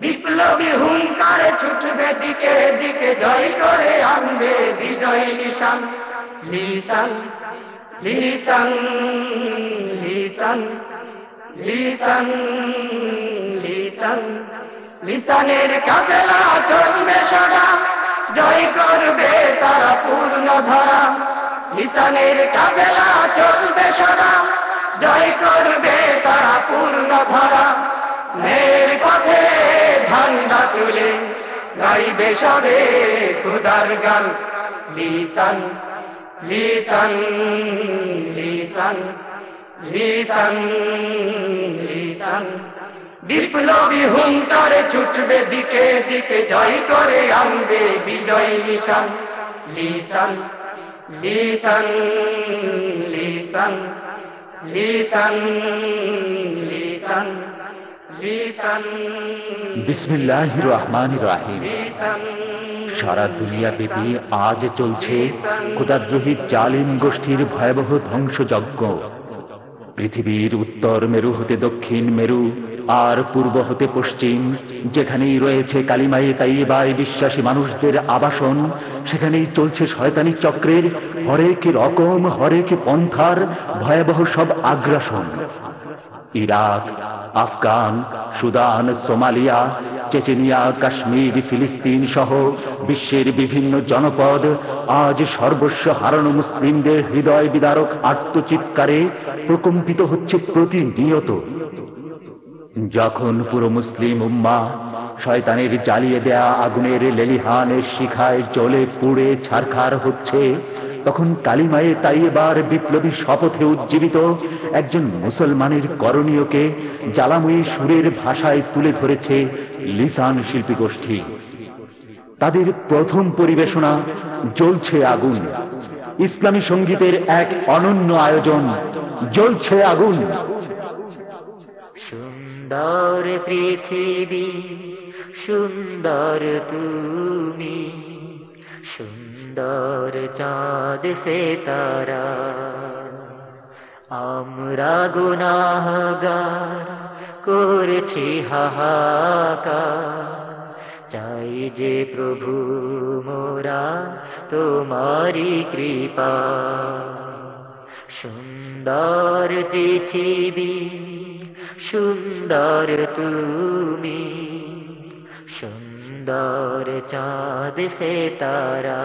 বিপ্লবী হুঙ্কারে ছুটবে দিকে দিকে, জয় করে আনবে বিজয় নিশান। লিসান লিসান লিসান লিসান লিসান লিসানের কাফেলা চলবে সদা, জয় করবে তারা পূর্ণ ধরা লিসানের কাফেলা চলবে সদা জয় করবে তারা পূর্ণ ধরা। মের পথে ঝান্ডা তুলে গাইবে সবে খুদার গান। লিসান লিসান লিসান লিসান লিসান। বিপ্লবী হুঙ্কারে ছুটবে দিকে দিকে, জয় করে আনবে বিজয় লিসান লিসান লিসান লিসান লিসান লিসান লিসান। বিসমিল্লাহ রহমান রাহিম। সারা দুনিয়া ব্যাপী আজ চলছে ক্ষুদাদ্রোহী জালিম গোষ্ঠীর ভয়াবহ ধ্বংসযজ্ঞ। পৃথিবীর উত্তর মেরু হতে দক্ষিণ মেরু আর পূর্ব হতে পশ্চিম, যেখানেই রয়েছে কালিমায়ে তাইবায় বিশ্বাসী মানুষদের আবাসন, সেখানেই চলছে শয়তানি চক্রের হরেক রকম, হরেক পন্থার ভয়াবহ সব আগ্রাসন। Iraq, Afghan, Sudan, Somalia, Chechnya, Kashmir, ফিলিস্তিন সহ বিশ্বের বিভিন্ন জনপদ আজ সর্বস্ব হারানো মুসলিমদের হৃদয় বিদারক আত্মচিৎকারে প্রকম্পিত হচ্ছে প্রতিনিয়ত। যখন পুরো মুসলিম উম্মা শয়তানের জ্বালিয়ে দেয়া আগুনের লেলিহানের শিখায় জ্বলে পুড়ে ছারখার হচ্ছে, তখন কালিমায়ে তাইবার বিপ্লবী শপথে উজ্জীবিত একজন মুসলমানের করণীয়কে জ্বালাময়ী সুরের ভাষায় তুলে ধরেছে লিসান শিল্পী গোষ্ঠী। তাদের প্রথম পরিবেশনা, জ্বলছে আগুন। ইসলামী সঙ্গীতের এক অনন্য আয়োজন, জ্বলছে আগুন। সুন্দর পৃথিবী, সুন্দর তুমি, সুন্দর চাঁদ সে তারা। আমরা গুনাহগার, করছি হাহাকার। চাই যে প্রভু মোরা তোমারি কৃপা। সুন্দর পৃথিবী সুন্দর তুমি, সুন্দর চাঁদ সে তারা।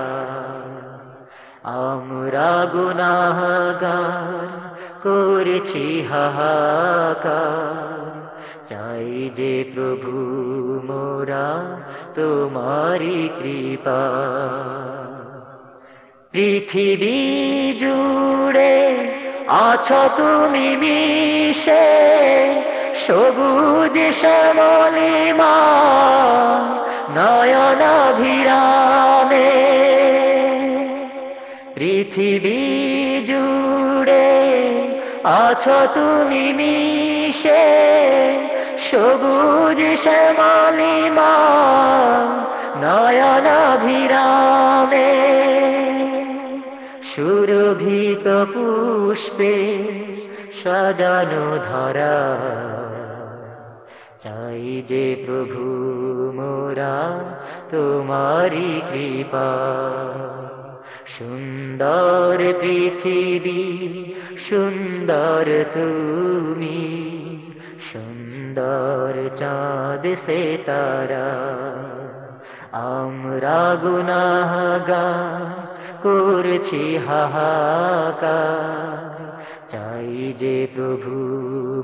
আমরা গুনাহগার, করেছি হাহাকার। চাই যে প্রভু মোরা তোমারি কৃপা। পৃথিবী জুড়ে আছো তুমি মিশে সবুজ শ্যামলিমা নয়নাভিরামে। পৃথিবী জুড়ে আছো তুমি মিশে সবুজ শ্যামলিমা নয়নাভিরামে। সুরভিত পুষ্পে সাজানো ধরা। চাই যে প্রভু মোরা তোমারি কৃপা। সুন্দর পৃথিবী, সুন্দর তুমি, সুন্দর চাঁদ সে তারা। আমরা গুনাহগা করছি হাহাকার। চাই যে প্রভু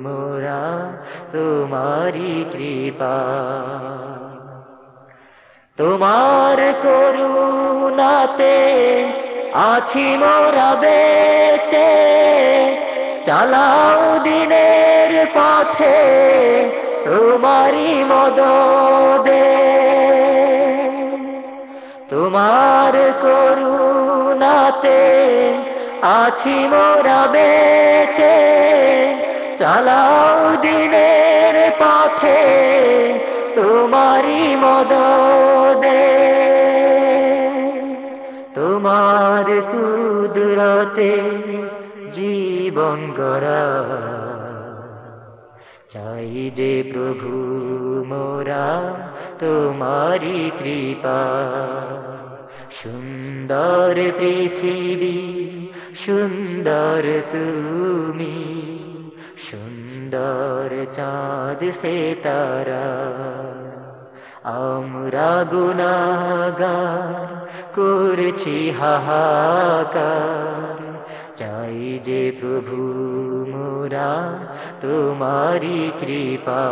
মোরা তোমারি কৃপা। তোমার করুণাতে আছি মোরা বেচে। চালাও দিনের পথে তোমারি মদদে। তোমার করুণাতে আছি মোরা বেচে। চালাও দিনের পথে তোমারি মদদে। তোমার কুদরতে জীবন গড়া। চাই যে প্রভু মোরা তোমারি কৃপা। সুন্দর পৃথিবী, সুন্দর তুমি, সুন্দর চাঁদ সে তারা। আমরা গুনাগার করছি হাহাকার। চাই যে প্রভু মোরা তোমারি কৃপা।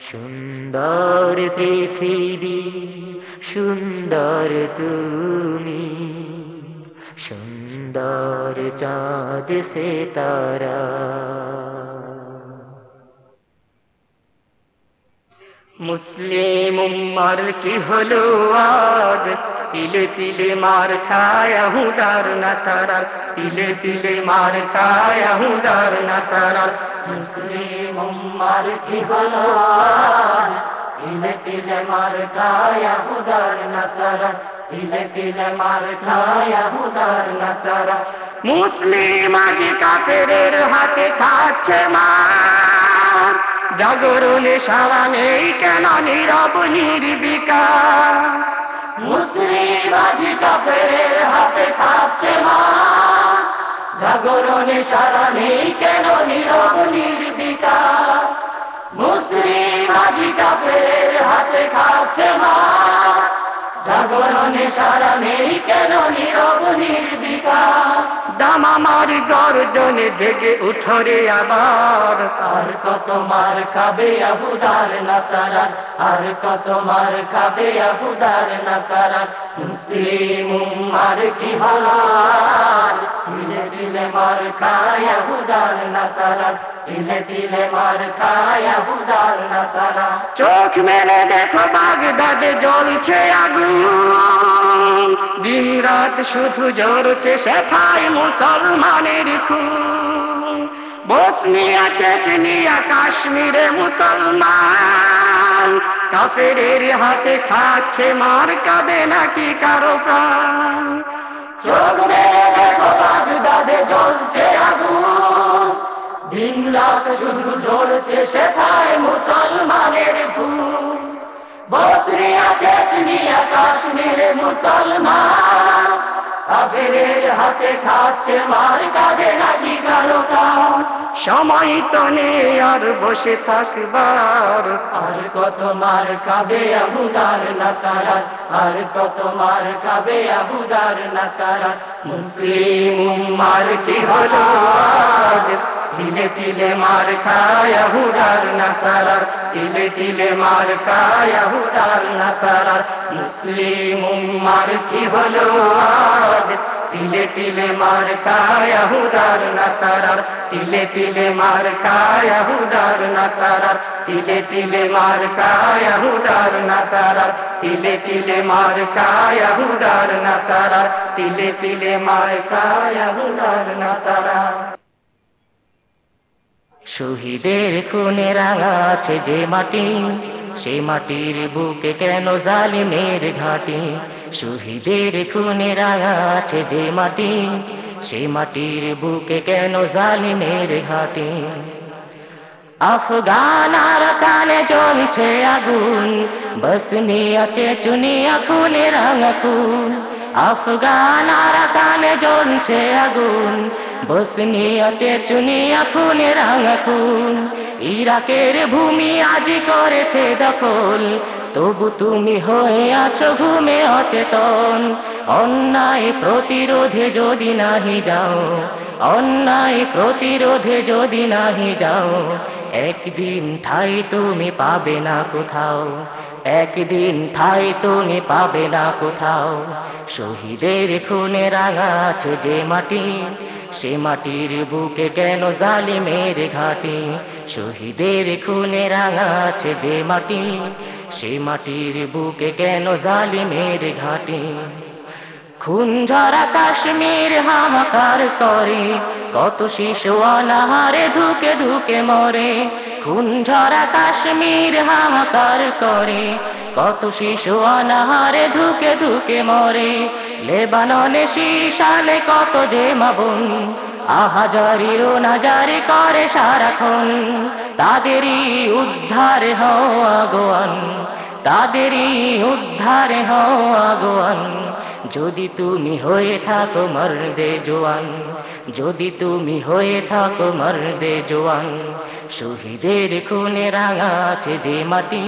সুন্দর পৃথিবী সুন্দর তুমি, সুন্দর চাঁদ সে তারা। মুসলিম উম্মার কি হলো আজ? তিলে তিলে মার খায় হুদার নাসারার তিলে তিলে মার খায় হুদার নাসারার মুসলিম উম্মার কি হলো আজ? তিলে তিলে মার খায় হুদার নাসারার তিলে তিলে মার খায় হুদার নাসারা মুসলিম আজ কাফেরের হাতে খাচ্ছে মার জাগরণে সারা নেই কেন নীরব নির্বিকা মুসলিম আজ কাফেরের হাতে খাচ্ছে মা। জাগরণে সারা নেই কেন নীরব নির্বিকা মুসলিম আজি কাপের হাতে খাচ্ছে মা। জাগরণে সারা নেই কেন নীরব নির্বিকা দামামার গর্জনে জেগে উঠরে আবার। আর কত মার খাবে আবুদার নাসারার? আর কত মার খাবে আবুদার নাসারার? মুসলিম উম্মার কি হালাল? তিলে তিলে মার খায় আবুদার নাসারার। তিলে তিলে মার খায় আবুদার নাসারা চোখ মেলে দেখো বাগদাদে জ্বলছে আগুন। দিন রাত শুধু জ্বরছে সেথায় মুসলমানের বসনিয়া, চেচনিয়া, কাশ্মীরে মুসলমান। কাফেরের হাতে খাচ্ছে মার নাকি কারও প্রাণ। চোখ দেখো বাগদাদে জ্বলছে আগুন। দিন রাত শুধু জ্বলছে মুসলমানের খুন বসরিয়া চেচনিয়া, কাশ্মীরে কাফেরের হাতে খাচ্ছে মার নাকি সময় তো নেই আর বসে থাকবার। আর কত মার খাবে আবুদার নাসারার আর কত মার খাবে আবুদার নাসারার মুসলিম মার কি হলো তিলে তিলে মার খায় হুদার নাসারার। তিলে তিলে মার খায় হুদার নাসারার। মুসলিম উম্মার কি হলো আজ? তিলে তিলে মার খায় হুদার নাসারার। তিলে তিলে মার খায় হুদার নাসারার। তিলে তিলে মার খায় হুদার নাসারার। তিলে তিলে মার খায় হুদার নাসারার। তিলে তিলে মার খায় হুদার নাসারার। শহীদের খুনে রাঙাছে যে মাটি, সে মাটির বুকে কেন জালিমের ঘাটি? শহীদের খুনে রাঙাছে যে মাটি, সে মাটির বুকে কেন জালিমের ঘাটি? আফগান আর কানে জ্বলছে আগুন বসনিয়া চেচুনিয়া খুনে রাঙা খুন আফগান আর কানে জ্বলছে আগুন। বসনিয়া, চেচুনিয়া খুনে রাঙা খুন। ইরাকের ভূমি আজি করেছে দখল। তবু তুমি হয়ে আছো ঘুমে অচেতন। অন্যায় প্রতিরোধে যদি নাহি যাও, অন্যায় প্রতিরোধে যদি নাহি যাও, একদিন ঠাই তুমি পাবে না কোথাও। একদিন ঠাই তুমি পাবে না কোথাও। শহীদের খুনে রাঙাছে যে মাটি, সে মাটির বুকে কেন জালিমের ঘাটি? শহীদের খুনে রাঙাছে যে মাটি, সে মাটির বুকে কেন জালিমের ঘাটি? খুন ঝরা কাশ্মীর হাহাকার করে, কত শিশু অনাহারে ধুকে ধুকে মরে। খুন ঝরা কাশ্মীর হাহাকার করে, কত শিশু অনাহারে ধুকে ধুকে মরে। লেবাননে শিশালে কত যে মাবুন আহাজারি নাজারি করে সারাক্ষণ। তাদেরই উদ্ধারে হওয়া গোয়ান, তাদেরই উদ্ধারে হওয়া গোয়ান। যদি তুমি হয়ে থাকো মর্দে জোয়ান, যদি তুমি হয়ে থাকো মর্দে জোয়ান, শহীদের খুনে রাঙা আছে যে মাটি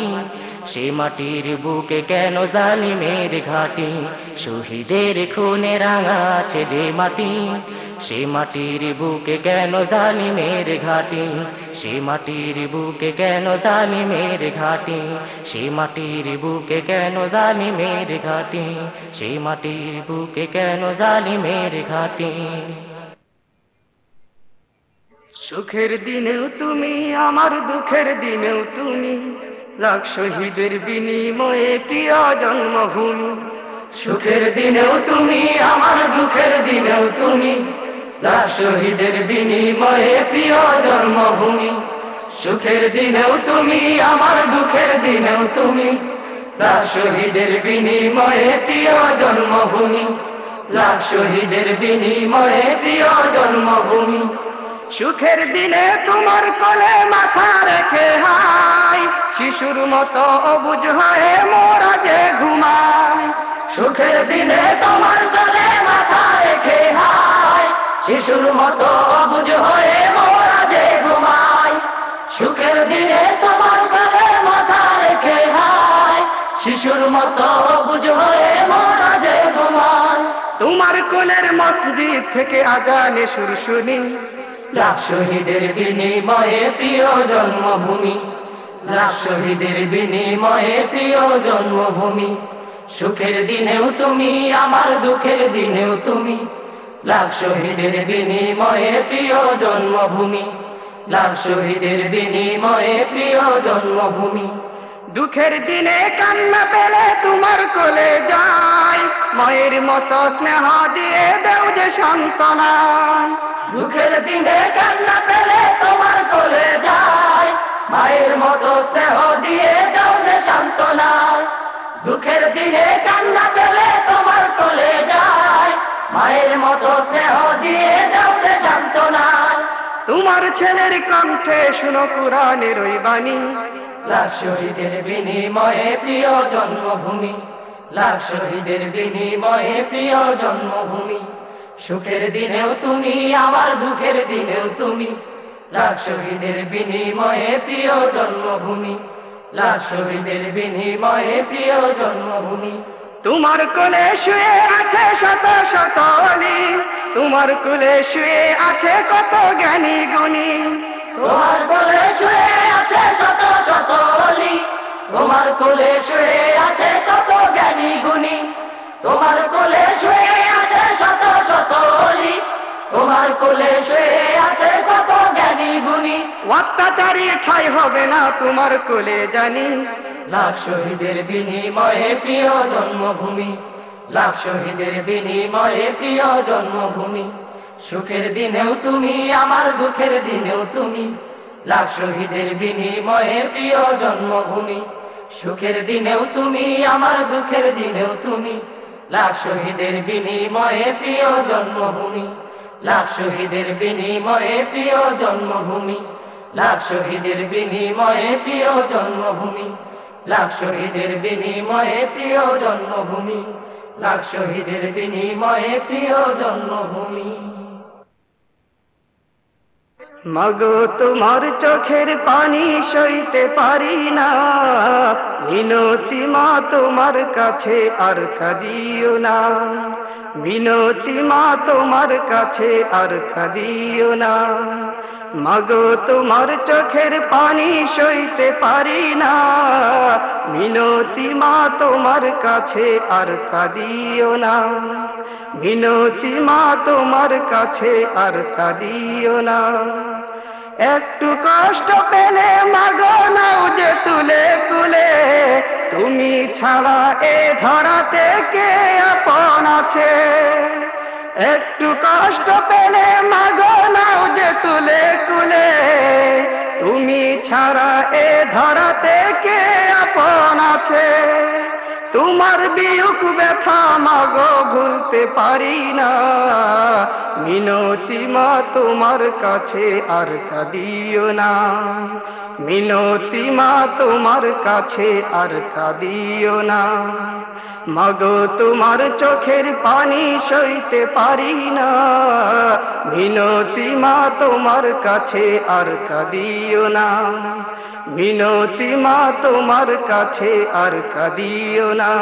সে মাটির বুকে কেন জালিমের ঘাটি? শহীদের খুনে রাঙা আছে যে মাটি। সে মাটির বুকে কেন জালিমের ঘাটি? সে মাটির বুকে কেন জালিমের ঘাটি? সে মাটির বুকে কেন জালিমের ঘাটি? সে মাটির বুকে কেন জালিমের ঘাটি? সুখের দিনেও তুমি, আমার দুঃখের দিনেও তুমি লাখ শহীদের বিনিময়ে প্রিয় জন্মভূমি। সুখের দিনেও তুমি, আমার দুঃখের দিনেও তুমি, লাখ শহীদের বিনিময়ে প্রিয় জন্মভূমি। সুখের দিনেও তুমি, আমার দুঃখের দিনেও তুমি, লাখ শহীদের বিনিময়ে প্রিয় জন্মভূমি। লাখ শহীদের বিনিময়ে প্রিয় জন্মভূমি। সুখের দিনে তোমার কোলে মাথা রেখে হাই। শিশুর মতো অবুঝ হয়ে মোরা যে ঘুমায় সুখের দিনে তোমার কোলে মাথা রেখে হাই। শিশুর মতো অবুঝ হয়ে মোরা যে ঘুমায় সুখের দিনে তোমার কোলে মাথা রেখে হাই। শিশুর মতো অবুঝ হয়ে মোরা যে ঘুমায় তোমার কোলের মসজিদ থেকে আজানে সুর শুনি লাখ শহীদের বিনিময়ে প্রিয় জন্মভূমি, লাখ শহীদের বিনিময়ে প্রিয় জন্মভূমি। সুখের দিনেও তুমি, আমার দুঃখের দিনেও তুমি, লাখ শহীদের বিনিময়ে প্রিয় জন্মভূমি, লাখ শহীদের বিনিময়ে প্রিয় জন্মভূমি। দুঃখের দিনে কান্না পেলে তোমার কোলে যাই মায়ের মতো স্নেহ দিয়ে দেও যে সান্ত্বনা। দুঃখের দিনে কান্না পেলে তোমার কোলে যাই মায়ের মতো স্নেহ দিয়ে দেও যে সান্ত্বনা। দুঃখের দিনে কান্না পেলে তোমার কোলে যাই মায়ের মতো স্নেহ দিয়ে দেও যে সান্ত্বনা। তোমার ছেলের কণ্ঠে শুনো কোরআনের ওই বাণী। লাখ শহীদের বিনিময়ে প্রিয় জন্মভূমি। লাখ শহীদের বিনিময়ে প্রিয় জন্মভূমি। সুখের দিনেও তুমি, আমার দুঃখের দিনেও তুমি। লাখ শহীদের বিনিময়ে প্রিয় জন্মভূমি। লাখ শহীদের বিনিময়ে প্রিয় জন্মভূমি। তোমার কোলে শুয়ে আছে শত শত তোমার কোলে শুয়ে আছে কত জ্ঞানী গুণী। তোমার কোলে শুয়ে আছে শত শত অলি। তোমার কোলে শুয়ে আছে শত জ্ঞানী গুণী। তোমার কোলে শুয়ে আছে শত শত অলি। তোমার কোলে শুয়ে আছে কত জ্ঞানী গুণী। অত্যাচারী ঠাই হবে না তোমার কোলে জানি। লাখ শহীদের বিনিময়ে প্রিয় জন্মভূমি। লাখ শহীদের বিনিময়ে প্রিয় জন্মভূমি। সুখের দিনেও তুমি, আমার দুঃখের দিনেও তুমি, লাখ শহীদের বিনিময়ে প্রিয় জন্মভূমি। সুখের দিনেও তুমি, আমার দুঃখের দিনেও তুমি, লাখ শহীদের বিনিময়ে প্রিয় জন্মভূমি। লাখ শহীদের বিনিময়ে প্রিয় জন্মভূমি, লাখ শহীদের বিনিময়ে প্রিয় জন্মভূমি, লাখ শহীদের বিনিময়ে প্রিয় জন্মভূমি, লাখ শহীদের বিনিময়ে প্রিয় জন্মভূমি। মাগো, তোমার চোখের পানি সইতে পারি না। বিনতি মা, তোমার কাছে আর কাঁদিও না। বিনতি মা, তোমার কাছে আর কাঁদিও না। মাগো, তোমার চোখের পানি সইতে পারি না। মিনতি মা, তোমার কাছে আর কাঁদিও না। মিনতি মা, তোমার কাছে আর কাঁদিও না। একটু কষ্ট পেলে মাগো, নাও যে তুলে তুলে। তুমি ছাড়া এ ধরাতে কে আপন আছে? একটু কষ্ট পেলে মাগো নাও যে তুলে কুলে। তুমি ছাড়া এ ধরাতে কে আপন আছে? তোমার বিয়োগ ব্যথা মাগো ভুলতে পারি না। মিনতি মা, তোমার কাছে আর কাঁদিও না। মিনতি মা, তোমার কাছে আর কাঁদিও না। মাগো, তোমার চোখের পানি সইতে পারি না। মিনতি মা, তোমার কাছে আর কাঁদিও না। মিনতি মা, তোমার কাছে আর কাঁদিও না।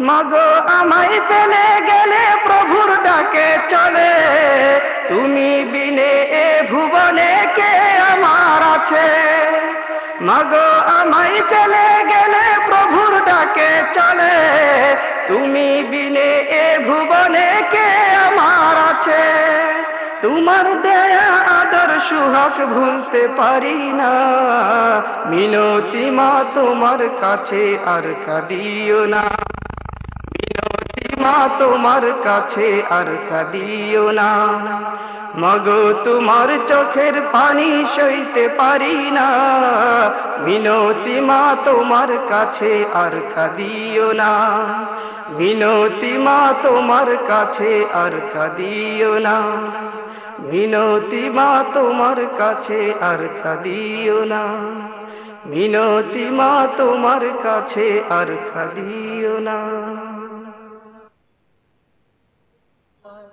মাগো, আমায় ফেলে গেলে প্রভুর ডাকে চলে। তুমি বিনে এ ভুবনে কে আমার আছে? মাগো, আমায় ফেলে গেলে প্রভুর ডাকে চলে। তুমি বিনে এ ভুবনে কে আমার আছে? তোমার দেয়া আদর সুহাক ভুলতে পারি না। মিনতি মা, তোমার কাছে আর কাঁদিও না। মিনতি মা, তোমার কাছে আর কাঁদিও না। মগো, তোমার চোখের পানি সইতে পারি না। মিনতি মা, তোমার কাছে আর কাঁদিও না। মিনতি মা, তোমার কাছে আর কাঁদিও না। মিনতি মা তোমার কাছে আর খালিও না। মিনতি মা তোমার কাছে আর খালিও না।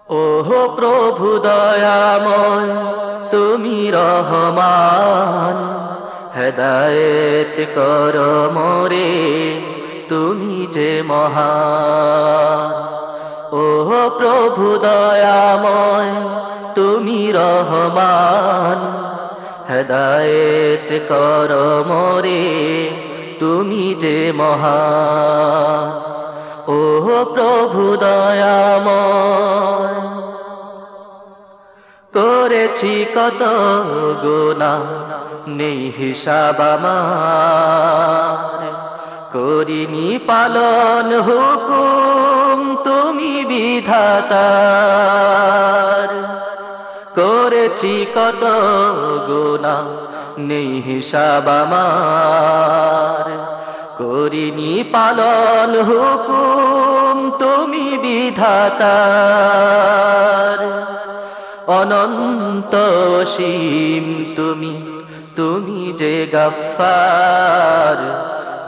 ওহো প্রভু দয়াময়, তুমি রহমান। হেদায়েত কর মোরে, তুমি যে মহান। ওহো প্রভু দয়াময় তুমি রহমান, হেদায়েত কর মোরে, তুমি যে মহান। ও প্রভু দয়াময়, করেছি কত গোনা নেই হিসাব করিনি পালন হুকুম, তুমি বিধাতার। করেছি কত গোনা নেই হিসাব আমার। করিনি পালন হুকুম তুমি বিধাতার। অনন্ত সীম তুমি তুমি যে গফার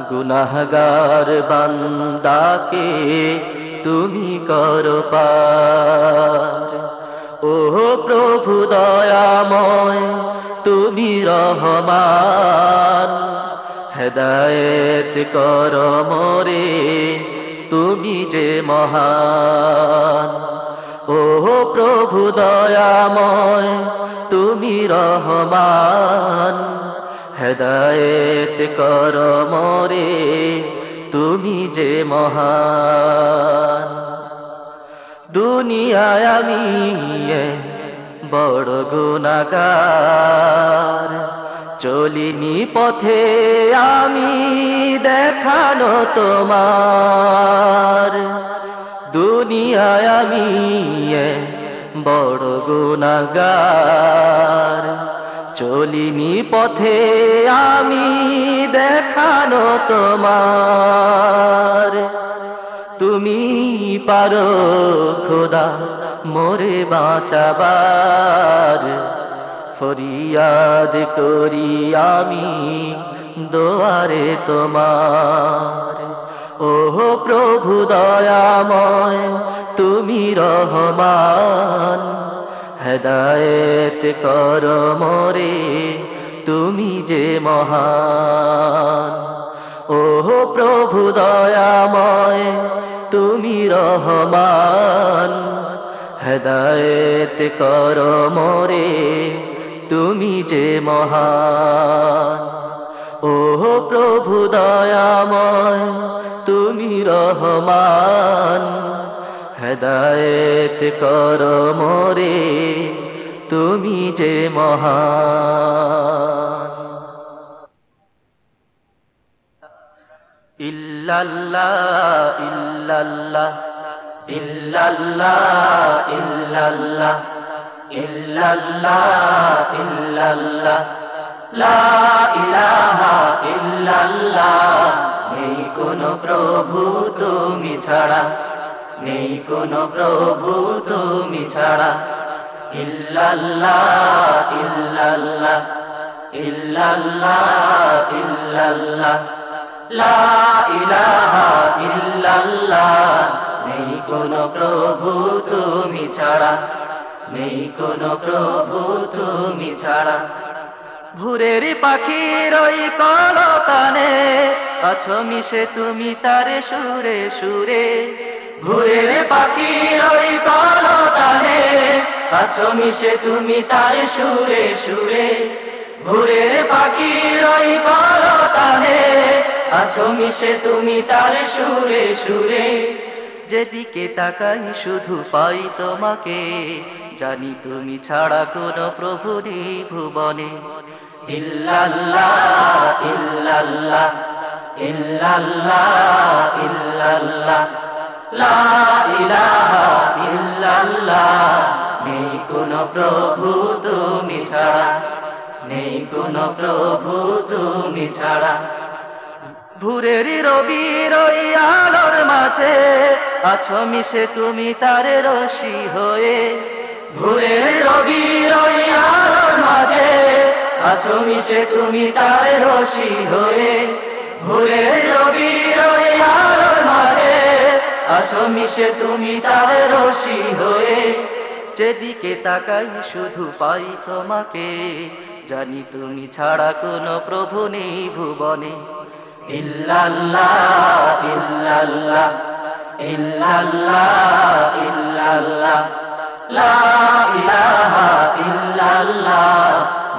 গুনাহগার বান্দাকে তুমি কর পার। ও প্রভু দয়াময়, তুমি রহমান। হেদায়েত কর মোরে, তুমি যে মহান। ও প্রভু দয়াময়, তুমি রহমান। হেদায়েত কর মোরে, তুমি যে মহান। দুনিয়ায় আমি বড় গুণাগার। চলিনি পথে আমি দেখানো তোমার। দুনিয়ায় আমি বড় গুণাগার। চলিনি পথে আমি দেখানো তোমার। তুমি পারো খোদা, মোরে বাঁচাবার ফরিয়াদ করি আমি দোয়ারে তোমার। ওহ প্রভু দয়াময়, তুমি রহমান, হেদায়েত কর মোরে, তুমি যে মহান। ওহ প্রভু দয়াময় তুমি রহমান, হেদায়েত কর মোরে, তুমি যে মহান। ওহ প্রভু দয়াময়, তুমি রহমান, হেদায়েত কর মোরে, তুমি যে মহান। ইল্লাল্লাহ illallah illallah illallah illallah illallah la ilaha illallah নেই কোনো প্রভু তুমি ছাড়া নেই কোনো প্রভু তুমি ছাড়া illallah illallah illallah illallah লা ইলাহা ইল্লাল্লাহ। নেই কোনো প্রভু তুমি ছাড়া। নেই কোনো প্রভু তুমি ছাড়া। ভুরের পাখির ওই কলতানে আছো মিশে তুমি তারে সুরে সুরে। ভুরের পাখির ওই কলতানে আছো মিশে তুমি তারে সুরে সুরে। ভুরের পাখির ওই কলতানে আছো মিশে তুমি তার সুরে সুরে। যেদিকে তাকাই শুধু পাই তোমাকে। জানি তুমি ছাড়া কোনো প্রভু নেই ভুবনে। লা নেই কোনো প্রভু তুমি ছাড়া। নেই কোনো প্রভু তুমি ছাড়া। ভুরের রবির আলোর মাঝে, আছো মিশে তুমি তারে রশি হয়ে। ভুরের রবির আলোর মাঝে, আছো মিশে তুমি তারে রশি হয়ে। ভুরের রবির আলোর মাঝে, আছো মিশে তুমি তারে রশি হয়ে। যেদিকে তাকাই শুধু পাই তোমাকে, জানি তুমি ছাড়া কোনো প্রভু নেই ভুবনে। লা ইলাহা ইল্লাল্লাহ,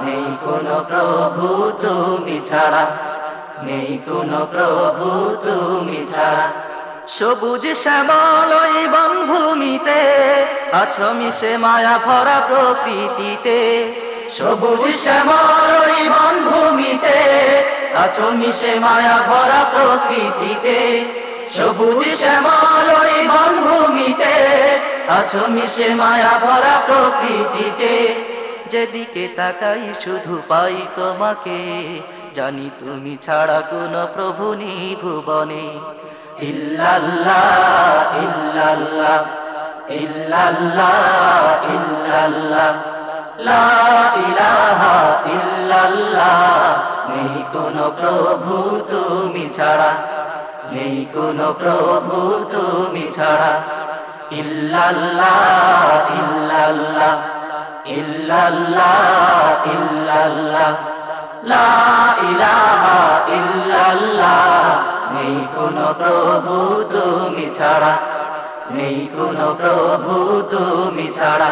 নেই কোনো প্রভু তুমি ছাড়া, নেই কোনো প্রভু তুমি ছাড়া। সবুজ শ্যামল ওই বনভূমিতে আছো মিশে মায়া ভরা প্রকৃতিতে। সবুজ শ্যামল ওই বনভূমিতে, আছো মিশে মায়া ভরা প্রকৃতিতে। সবুজ শ্যামল ওই বনভূমিতে, আছো মিশে মায়া ভরা প্রকৃতিতে। যেদিকে তাকাই শুধু পাই তোমাকে, জানি তুমি ছাড়া কোনো প্রভু নেই ভুবনে। ইল্লাল্লাহ ইল্লাল্লাহ ইল্লাল্লাহ ইল্লাল্লাহ। লা ইলাহা ইল্লাল্লাহ, নেই কোনো প্রভু তুমি ছাড়া, নেই কোনো প্রভু তুমি ছাড়া। ইল্লাল্লাহ ইল্লাল্লাহ ইল্লাল্লাহ ইল্লাল্লাহ, লা ইলাহা ইল্লাল্লাহ, নেই কোনো প্রভু তুমি ছাড়া, নেই কোনো প্রভু তুমি ছাড়া।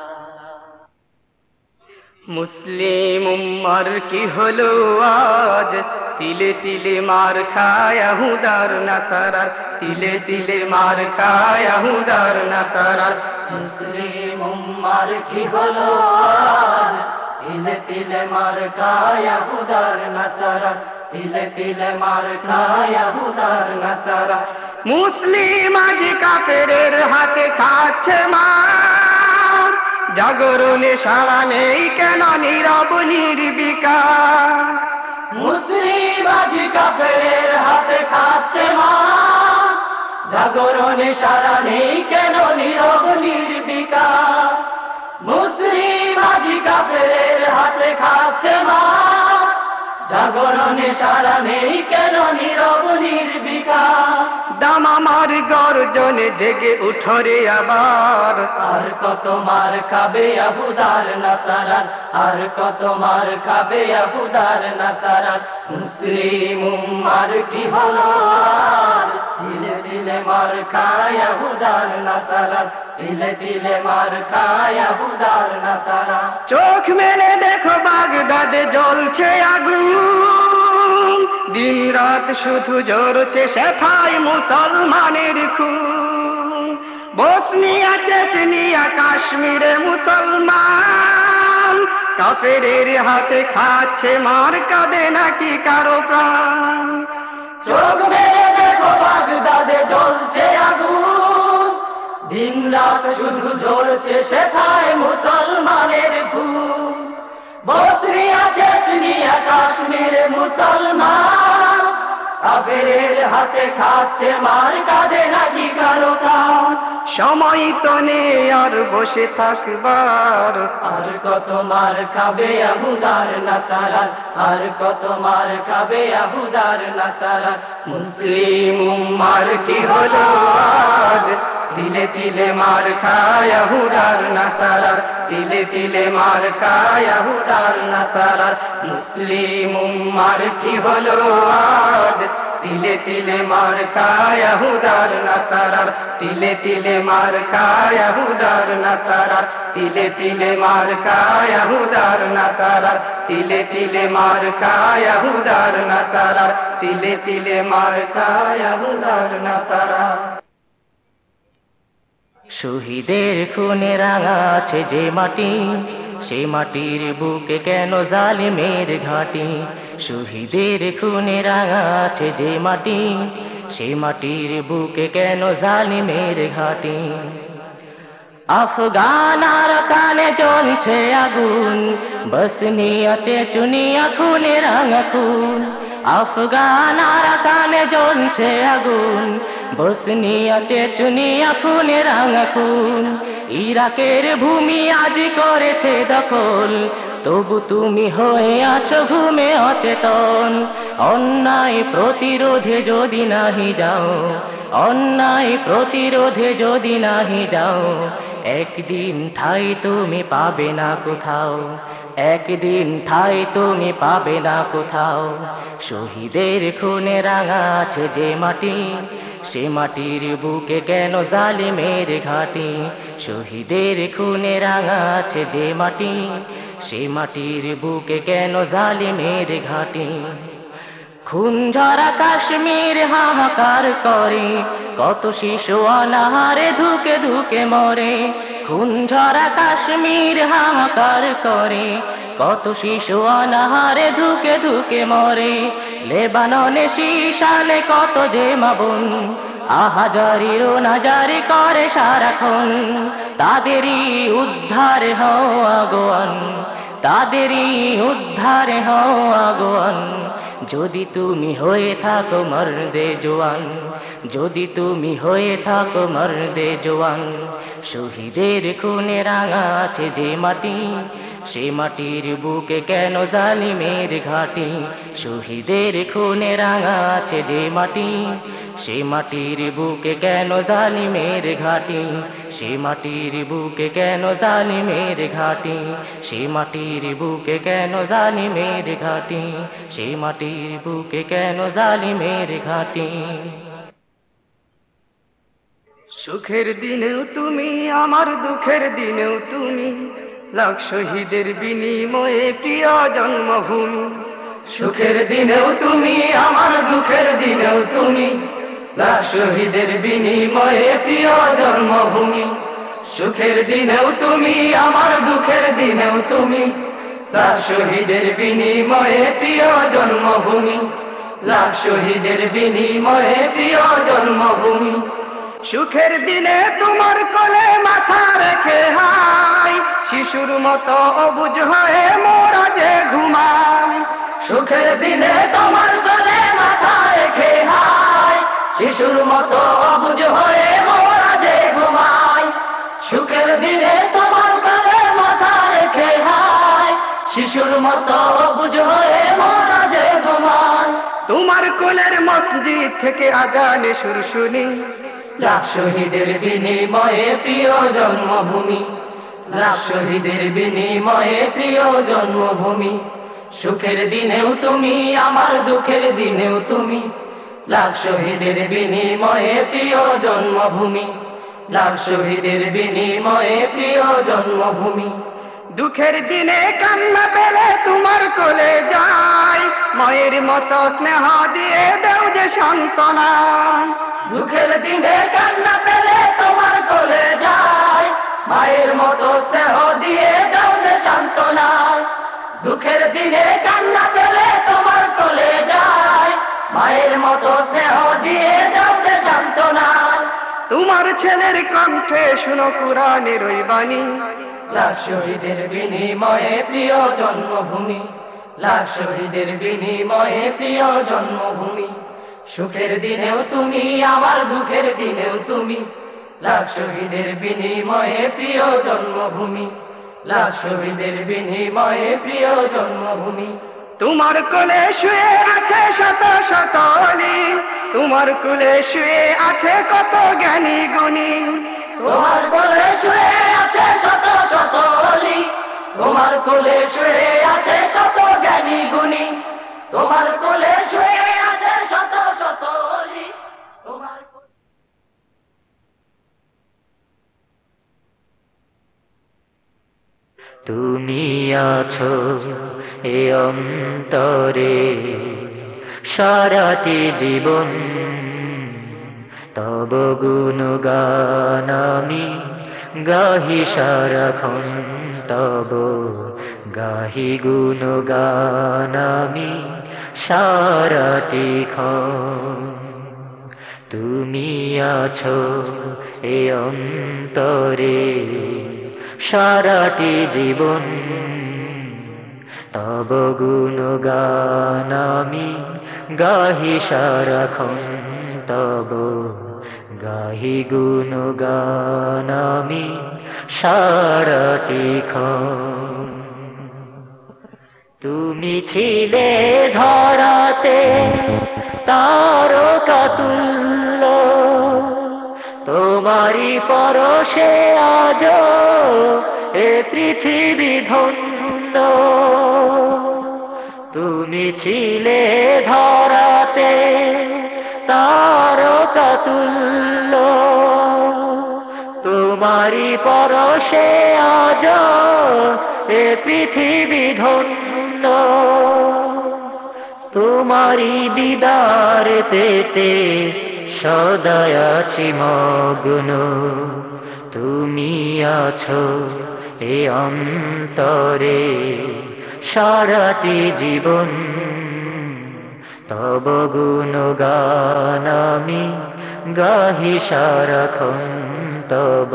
মুসলিম উম্মার কি হলো আজ? তিলে তিলে মার খায় হুদার নাসারার। তিলে তিলে মার খায় হুদার নাসারার। মুসলিম উম্মার কি হলো আজ? তিলে তিলে মার খায়া হুদার নাসারা তিলে তিলে মার খায়া হুদার নাসারা মুসলিম আজ কাফেরের হাতে খাচ্ছে মার। জাগরণে সারা নেই কেন নীরব নির্বিকার? মুসলিম আজ হাতে খাচ্ছে মা। জাগরণে সারা নেই কেন নীরব নির্বিকা মুসলিম আজ কাপের হাতে খাচ্ছে মা। জাগরণে সারা নেই কেন নীরব নির্বিকা দাম আমার গর্জনে জেগে উঠরে আবার। আর কত মার খাবে আবুদার নাসারার? আর কত মার খাবে আবুদার নাসারার? মুসলিম উম্মার কি হলো? তিলে তিলে মার খায় আবুদার নাসারার। তিলে তিলে মার খায় আবুদার নাসারা চোখ মেলে দেখো বাগদাদে জ্বলছে আগুন। দিন রাত শুধু জ্বরছে সেথায় মুসলমানের খুন। বসনিয়া, চেচনিয়া, কাশ্মীরে মুসলমান। কাফেরের হাতে খাচ্ছে মার কাঁদে নাকি কারও প্রাণ। চোখ মেরে দেখো বাগদাদে জ্বলছে আগুন। দিন রাত শুধু জ্বলছে সেথায় মুসলমানের খুন। বসরিয়া চেচনিয়া কাশ্মীরে মুসলমান। কাফেরের হাতে খাচ্ছে মার কাঁদে নাকি কারও সময় তো নেই আর বসে থাকবার। আর কত মার খাবে আহুদার নাসারার? আর কত মার খাবে আহুদার নাসারার? মুসলিম উম্মার কি হলো আজ? তিলে তিলে মার খায় আহুদার নাসারার। তিলে তিলে মার খায় আহুদার নাসারার। মুসলিম উম্মার কি হলো আজ? তিলে তিলে মার খায় আহুদার নাসারার। তিলে তিলে মার খায় আহুদার নাসারার। তিলে তিলে মার খায় আহুদার নাসারার। তিলে তিলে মার খায় আহুদার নাসারার। তিলে তিলে মার খায় আহুদার নাসারার। শহীদের খুনে রাঙা আছে যে মাটি, সে মাটির বুকে কেন জালিমের ঘাটি? শহীদের খুনে রাঙা আছে যে মাটি, সে মাটির বুকে কেন জালিমের ঘাটি? আফগান আর কানে জ্বলছে আগুন বসনিয়া চেচুনিয়া খুনে রাঙা খুন আফগান আর কানে জ্বলছে আগুন বসনিয়া চেচুনিয়া খুনে রাঙা খুন। ইরাকের ভূমি আজ করেছে দখল। তবু তুমি হয়ে আছো ঘুমে অচেতন। অন্যায় প্রতিরোধে যদি নাহি যাও, অন্যায় প্রতিরোধে যদি নাহি যাও, একদিন ঠাই তুমি পাবে না কোথাও। একদিন ঠাই তুমি পাবে না কোথাও। শহীদের খুনে রাঙা আছে যে মাটি সে মাটির বুকে কেন জালিমের ঘাটি। শহীদের খুনে রাঙা আছে যে মাটি। সে মাটির বুকে কেন জালিমের ঘাটি। খুন ঝরা কাশ্মীর হাহাকার করে। কত শিশু অনাহারে ধুকে ধুকে মরে। খুন ঝরা কাশ্মীর হাহাকার করে। কত শিশু অনাহারে ধুকে ধুকে মরে। লেবাননে শিশালে কত যে মাবুন আহাজারির নাজারি করে সারাক্ষণ। তাদেরই উদ্ধার হও আগোয়ান তাদেরই উদ্ধারে হও আগোয়ান যদি তুমি হয়ে থাকো মর্দে জোয়ান। যদি তুমি হয়ে থাকো মর্দে জোয়ান। শহীদের খুনে রাঙা আছে যে মাটি। সে মাটির বুকে কেন জালিমের ঘাটি? শহীদের খুনে রাঙা আছে যে মাটি। সে মাটির বুকে কেন জালিমের ঘাটি? সে মাটির বুকে কেন জালিমের ঘাটি? সে মাটির বুকে কেন জালিমের ঘাটি? সে মাটির বুকে কেন জালিমের ঘাটি? সুখের দিনেও তুমি, আমার দুঃখের দিনেও তুমি লাখ শহীদের বিনিময়ে প্রিয় জন্মভূমি। সুখের দিনেও তুমি, আমার দুঃখের দিনেও তুমি, লাখ শহীদের বিনিময়ে প্রিয় জন্মভূমি। সুখের দিনেও তুমি, আমার দুঃখের দিনেও তুমি, লাখ শহীদের বিনিময়ে প্রিয় জন্মভূমি। লাখ শহীদের বিনিময়ে প্রিয় জন্মভূমি। সুখের দিনে তোমার কোলে মাথা রেখে হাই। শিশুর মতো অবুঝ হয়ে মোরা যে ঘুমাই। সুখের দিনে তোমার গলে মাথা রেখে হাই। শিশুর মতো অবুঝ হয়ে মোরা যে ঘুমাই। সুখের দিনে তোমার গলে মাথা রেখে হাই। শিশুর মতো অবুঝ হয়ে মোরা যে ঘুমাই। তোমার কোলের মসজিদ থেকে আজানে সুর শুনি। লাখ শহীদের বিনিময়ে প্রিয় জন্মভূমি। লাখ শহীদের বিনিময়ে প্রিয় জন্মভূমি। সুখের দিনেও তুমি, আমার দুঃখের দিনেও তুমি। লাখ শহীদের বিনিময়ে প্রিয় জন্মভূমি। লাখ শহীদের বিনিময়ে প্রিয় জন্মভূমি। দুঃখের দিনে কান্না পেলে তোমার কোলে যাই মায়ের মতো স্নেহ দিয়ে দেও যে সান্ত্বনা। দুঃখের দিনে কান্না পেলে তোমার কোলে যায়। মায়ের মতো স্নেহ দিয়ে দাও যে সান্ত্বনা। দুঃখের দিনে কান্না পেলে তোমার কোলে যায়। মায়ের মতো স্নেহ দিয়ে দাও সান্ত্বনা। তোমার ছেলের কণ্ঠে শুনো কোরআনের বাণী। লাশ শহীদের বিনিময়ে প্রিয় জন্মভূমি লাশ শহীদের বিনিময়ে প্রিয় জন্মভূমি। সুখের দিনেও তুমি, আমার দুঃখের দিনেও তুমি লাখ শহীদের বিনিময়ে প্রিয় জন্মভূমি লাখ শহীদের বিনিময়ে প্রিয় জন্মভূমি। তোমার কোলে শুয়ে আছে শত শত তোমার কোলে শুয়ে আছে কত জ্ঞানী গুণী। তোমার কোলে শুয়ে আছে শত শত অলি। তোমার কোলে শুয়ে আছে শত জ্ঞানী গুণী। তোমার কোলে শুয়ে আছে শত শত অলি। তুমি আছো এ অন্তরে, সারাটি জীবন তব গুণগান আমি গাহি সারাক্ষণ তব, গাহি গুণগান আমি সারাটি তুমি আছো এ অন্তরে, সারাটি জীবন। তব গুণগান আমি গাহি সারাক্ষণ তব গাহি আমি সারাটি ক্ষণ তুমি ছিলে ধরাতে তারকা তুল্য। তোমারি পরশে আজ এ পৃথিবী ধন্য। তুমি ছিলে ধরাতে তারকা তুল্য। তোমারি পরশে আজ এ পৃথিবী ধন্য। তোমারি দিদার পেতে সদায় আছি মগ্ন। তুমি আছো এ অন্তরে সারাটি জীবন। তব গুণগান আমি গাহি সারাক্ষণ তব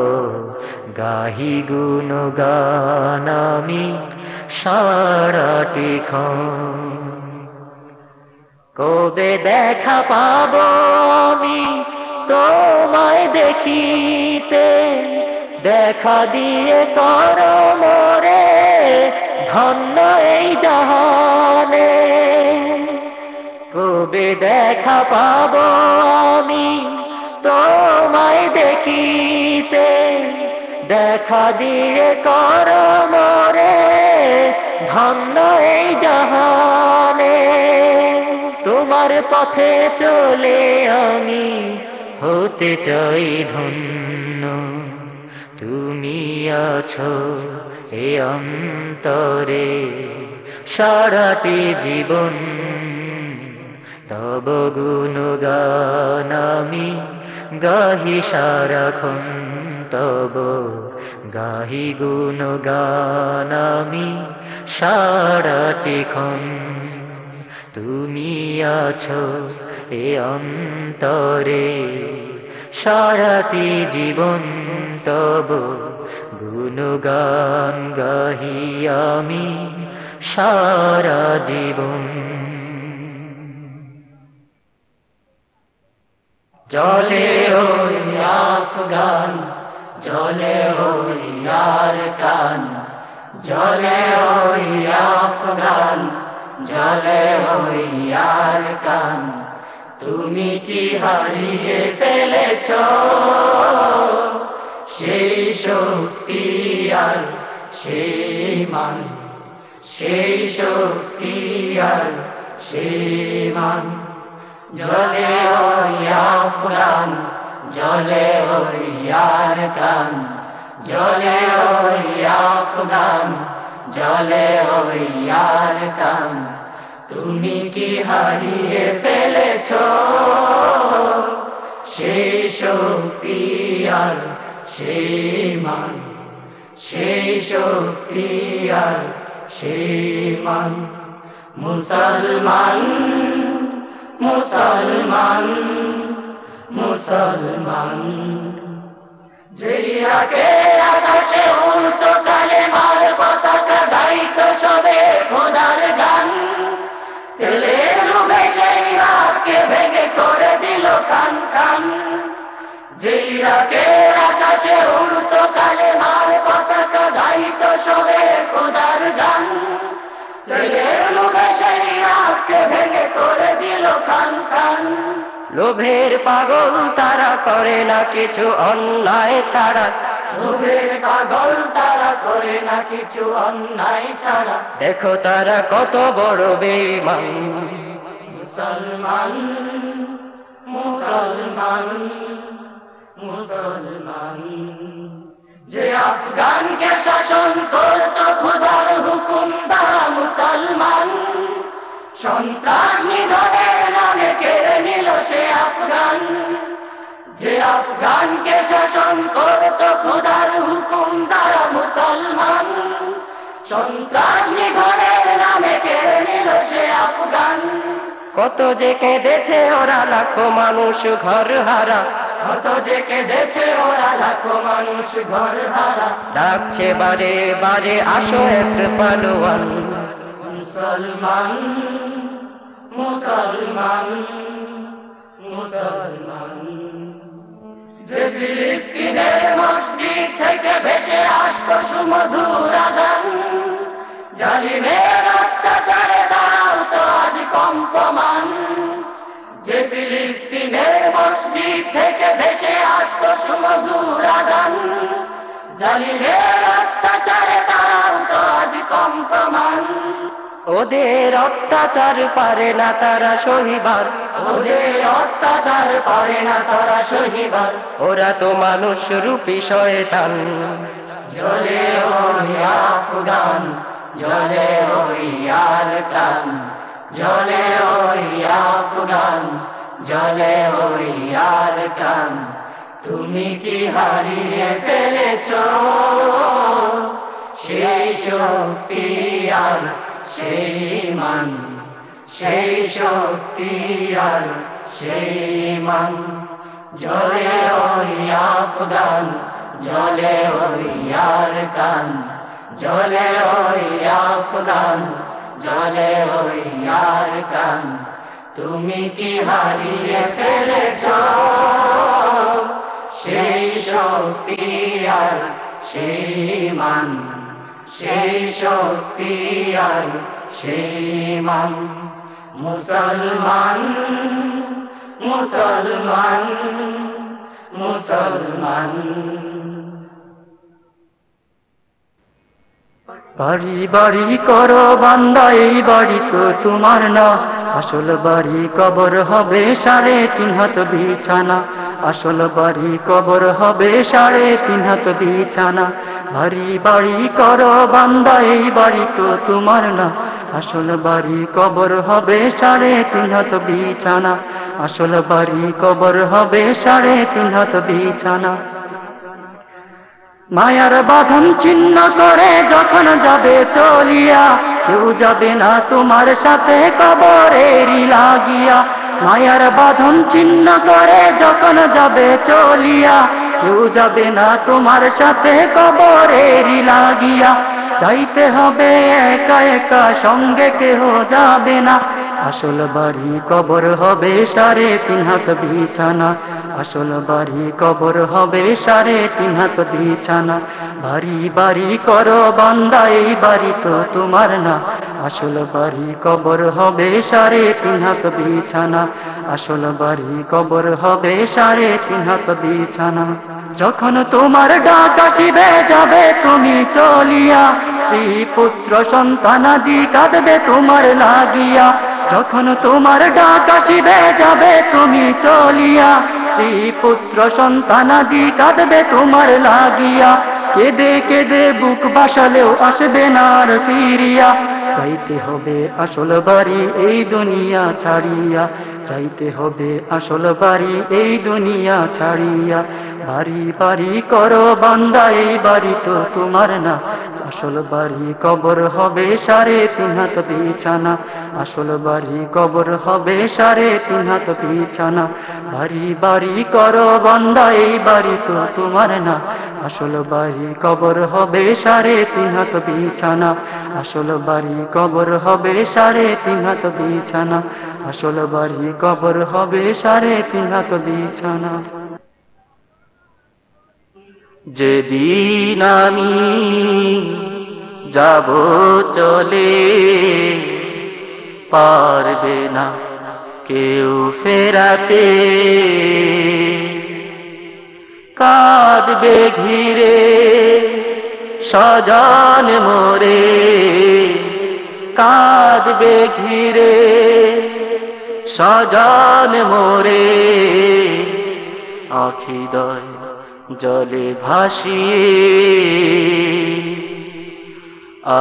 গাহি গুণগান আমি সারাটি ক্ষণ। কবে দেখা পাব আমি তোমায় দেখিতে, দেখা দিয়ে কর মোরে ধন্য এই জাহানে দেখা পাব আমি তোমায় দেখিতে। দেখা দিয়ে কর মরে, ধন্য এই জাহানে। তোমার পথে চলে আমি হতে চাই ধন্য। তুমি আছো এ অন্তরে, সারাটি জীবন তব গুণগান আমি গাহি সারাক্ষণ তব, গাহি গুণগান আমি সারাটি ক্ষণ তুমি আছো এ অন্তরে, সারাটি জীবন তব, গুণগান গাহি আমি, সারা জীবন জলে ওই আফগান, জলে ওই আর কান, জলে ওই আফগান, জলে ওই আর কান। তুমি কি হারিয়ে ফেলেছ? সেই শক্তি আর সেই মান, সেই শক্তি আর সেই মান। জলে আফগান জলে ওই আর কান জলে আফগান জলে ওই আর কান তুমি কি হারিয়ে ফেলেছ? সেই শক্তি আর সেই মান সেই মান। মুসলমান মুসলমান মুসলমান। যে আকাশে উড়তো কালে মার পতাকা গাইত সবে খোদার গান। তেলে ডুবে সেই রাতকে ভেঙে করে দিল খান খান। যে ইরাকে আকাশে উড়তো কালে মার খান খান লোভের পাগল তারা করে না কিছু অন্যায় ছাড়া। লোভের পাগল তারা করে না কিছু অন্যায় ছাড়া। দেখো তারা কত বড় বেঈমান। মুসলমান মুসলমান মুসলমান। যে আফগানকে শাসন করত খুদার হুকুম দ্বারা মুসলমান। সন্ত্রাস নিধনের নামে কেড়ে নিল সে আফগান। যে আফগানকে শাসন করত খুদার হুকুম দ্বারা মুসলমান। সন্ত্রাস নিধনের নামে কেড়ে নিল সে আফগান। কত যে কেঁদেছে ওরা লাখো মানুষ ঘর হারা। কত যে কেঁদেছে ওরা লাখো মানুষ ঘর হারা। ডাকছে বারে বারে, আসো এক পালোয়ান। মুসলমান মুসলমান মুসলমান। যে ফিলিস্তিনের মসজিদ থেকে ভেসে আসতো সুমধুর আদান জালিমের অত্যাচারে দাঁড়াও তো আজ কম্পমান। যে ফিলিস্তিনের মসজিদ থেকে ভেসে আসতো সুমধুর আদান জালিমের ওদের অত্যাচার পারে না তারা সহিবার ওদের অত্যাচার পারে না তারা সহিবার ওরা তো মানুষ রূপী শয়তান। জলে ওই আফগান জলে ওই আর কান জলে আফগান জলে ওই আর কান তুমি কি হারিয়ে ফেলেছ? সেই শক্তি আর সেই মান সেই শক্তি আর সেই মান জলে আফগান, জলে ওই কান। জলে আফগান, জলে ওই কান। তুমি কি হারিয়ে ফেলেছ? সেই শক্তি আর সেই মান সেই শক্তি আর সেইমান মুসলমান মুসলমান মুসলমান। বাড়ি বাড়ি করো বান্দা, এই বাড়ি তো তোমার না আসল বাড়ি কবর হবে সাড়ে তিন হাত বিছানা। আসল বাড়ি কবর হবে সাড়ে তিন হাত বিছানা। বাড়ি বাড়ি কর বান্দা, এই বাড়ি তো তোমার না। আসল বাড়ি কবর হবে সাড়ে তিন হাত বিছানা। আসল বাড়ি কবর হবে সাড়ে তিন হাত বিছানা। মায়ার বাঁধন ছিন্ন করে যখন যাবে চলিয়া কেউ যাবে না তোমার সাথে কবরেরই লাগিয়া। মায়ার বাঁধন ছিন্ন করে যখন যাবে চলিয়া। কেউ যাবে না তোমার সাথে কবরেরই লাগিয়া। চাইতে হবে একা একা, সঙ্গে কেহ যাবে না। আসল বাড়ি কবর হবে সারে তিন হাত বিছানা। আসল বাড়ি কবর হবে সারে তিন হাত বিছানা। বাড়ি বাড়ি করো বান্দা, এই বাড়ি তো তোমার না। আসল বাড়ি কবর হবে সারে তিন হাত বিছানা। আসল বাড়ি কবর হবে সারে তিন হাত বিছানা। যখন তোমার ডাক আসিবে, যাবে তুমি চলিয়া। স্ত্রী, পুত্র, সন্তান সন্তানাদি কাঁদবে তোমার লাগিয়া। যখন তোমার ডাক আসিবে, যাবে তুমি চলিয়া। স্ত্রী পুত্র সন্তান সন্তানাদি কাঁদবে তোমার লাগিয়া। কেঁদে কেঁদে বুক বাসালেও আসবে না আর ফিরিয়া। চাইতে হবে আসল বাড়ি এই দুনিয়া ছাড়িয়া। চাইতে হবে আসল বাড়ি এই দুনিয়া ছাড়িয়া। বাড়ি বাড়ি করো বান্দা, এই বাড়ি তো তোমার না। আসল বাড়ি কবর হবে সারে তিন হাত বিছানা। আসল বাড়ি কবর হবে সারে তিন হাত বিছানা। বাড়ি বাড়ি করো বন্দা, এই বাড়ি তো তোমার না। আসল বাড়ি কবর হবে সারে তিন হাত বিছানা। আসল বাড়ি কবর হবে সারে তিন হাত বিছানা। আসল বাড়ি কবর হবে সারে তিন হাত বিছানা। যেদিন আমি যাব চলে, পারবে না কেউ ফেরাতে। কাঁদবে ঘিরে, সজন মোরে। কাঁদবে ঘিরে, সজন মোরে। আখিদয় জলে ভাসিয়ে আ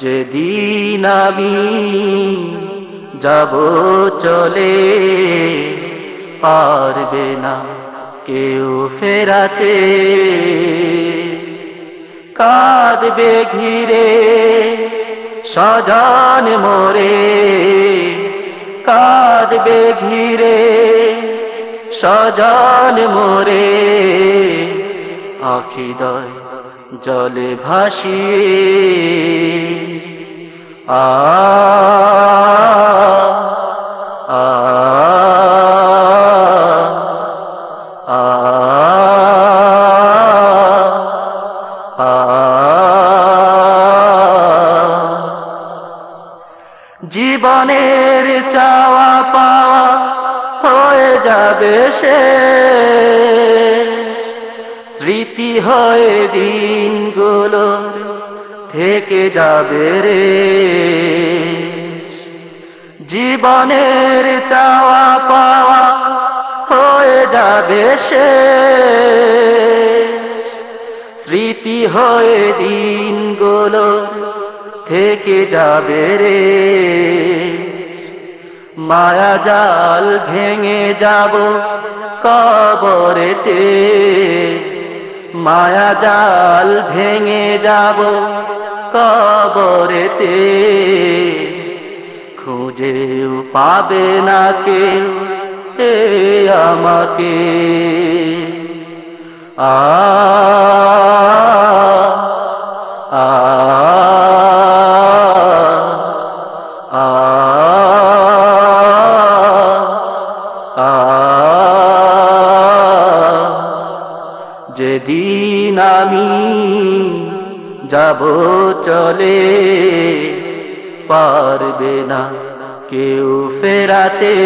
যেদিন আমি যাব চলে পারবে না কেউ ফেরাতে। কাঁদবে ঘিরে, সজন মোরে। কাঁদবে ঘিরে, সজন মোরে। আখিদয় জলে ভাসিয়ে আ আ যাবে রে। জীবনের চাওয়া পাওয়া হয়ে যাবে সে। স্মৃতি হয়ে দিনগুলো থেকে যাবে রে। মায়া জাল ভেঙে যাব কবরেতে। মায়া জাল ভেঙে যাব কবরেতে খুঁজেও পাবে না কেউ এ আমাকে। আ আ যাব চলে, পারবে না কেউ ফেরাতে।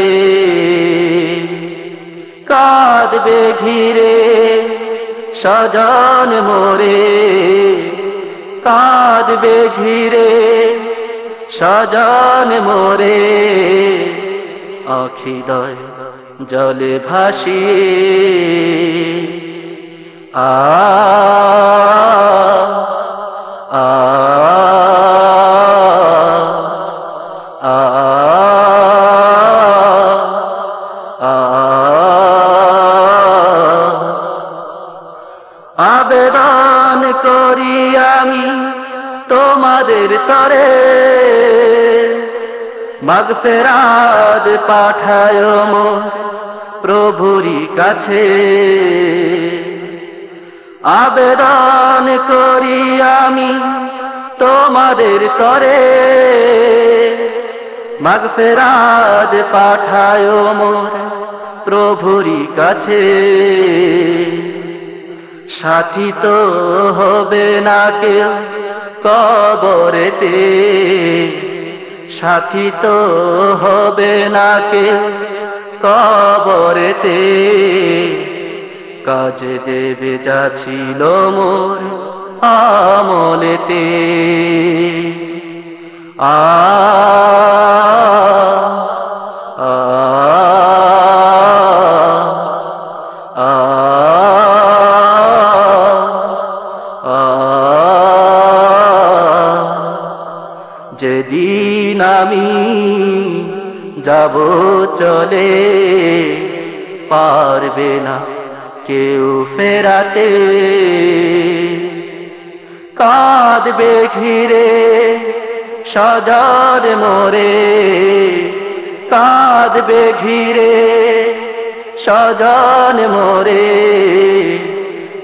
কাঁদবে ঘিরে, সজন মোরে কাঁদবে ঘিরে, সজন মোরে অখিদয় জলে ভাসিয়ে, আ আবেদন করি আমি তোমাদের তরে। মাগফেরাদ পাঠায় মোর প্রভুরি কাছে। আবেদন করি আমি তোমাদের তরে। মাগফেরাদ পাঠায় মোর প্রভুরি কাছে। সাথী তো হবে না কেউ কবরেতে। সাথী তো হবে না কেউ কবরেতে। কাজে দেবে যা ছিল মোর আমলেতে। আ যেদিন আমি যাব চলে পারবে না কেউ ফেরাতে কাঁদবে ঘিরে সজার মোরে। কাঁদবে ঘিরে সজন মোরে।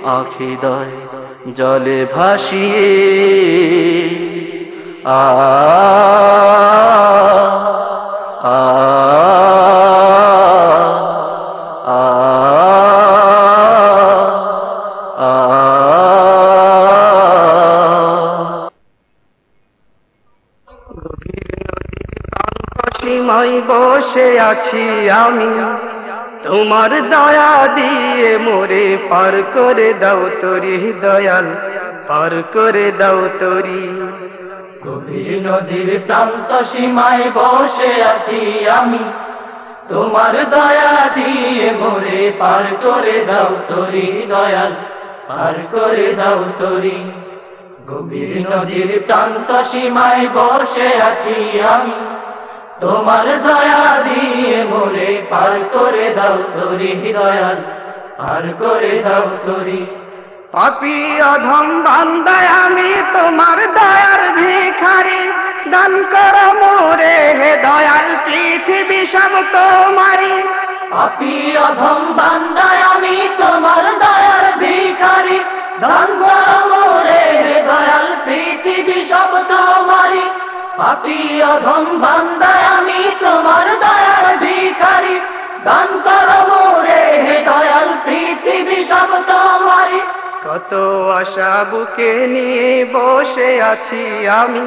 আখিদয় জলে ভাসিয়ে, আ আ আ আছি আমি। তোমার দয়া দিয়ে মোরে পার করে দাও তরি দয়াল, পার করে দাও তরি। গভীর নদীর প্রান্ত সীমায় বসে আছি আমি। তোমার দয়া দিয়ে মোরে পার করে দাও তরি দয়াল, পার করে দাও তরি। গভীর নদীর প্রান্ত সীমায় বসে আছি আমি। তোমার দয়া দিয়ে মোরে পার করে দাও তরি দয়াল পার করে দাও তরি পাপি অধম বান্দায় আমি তোমার দয়ার ভিখারি দান কর মোরে হে দয়াল পৃথিবী সব তোমারি পাপি অধম বান্দায় আমি তোমার দয়ার ভিখারি দান করো মোরে হে দয়াল পৃথিবী সব তোমারি পাপি অধম বান্দায় আমি তোমার দয়ার ভিখারি। দান করো মোরে হে দয়াল পৃথিবী সব তোমারি কত আশা বুকে নিয়ে বসে আছি আমি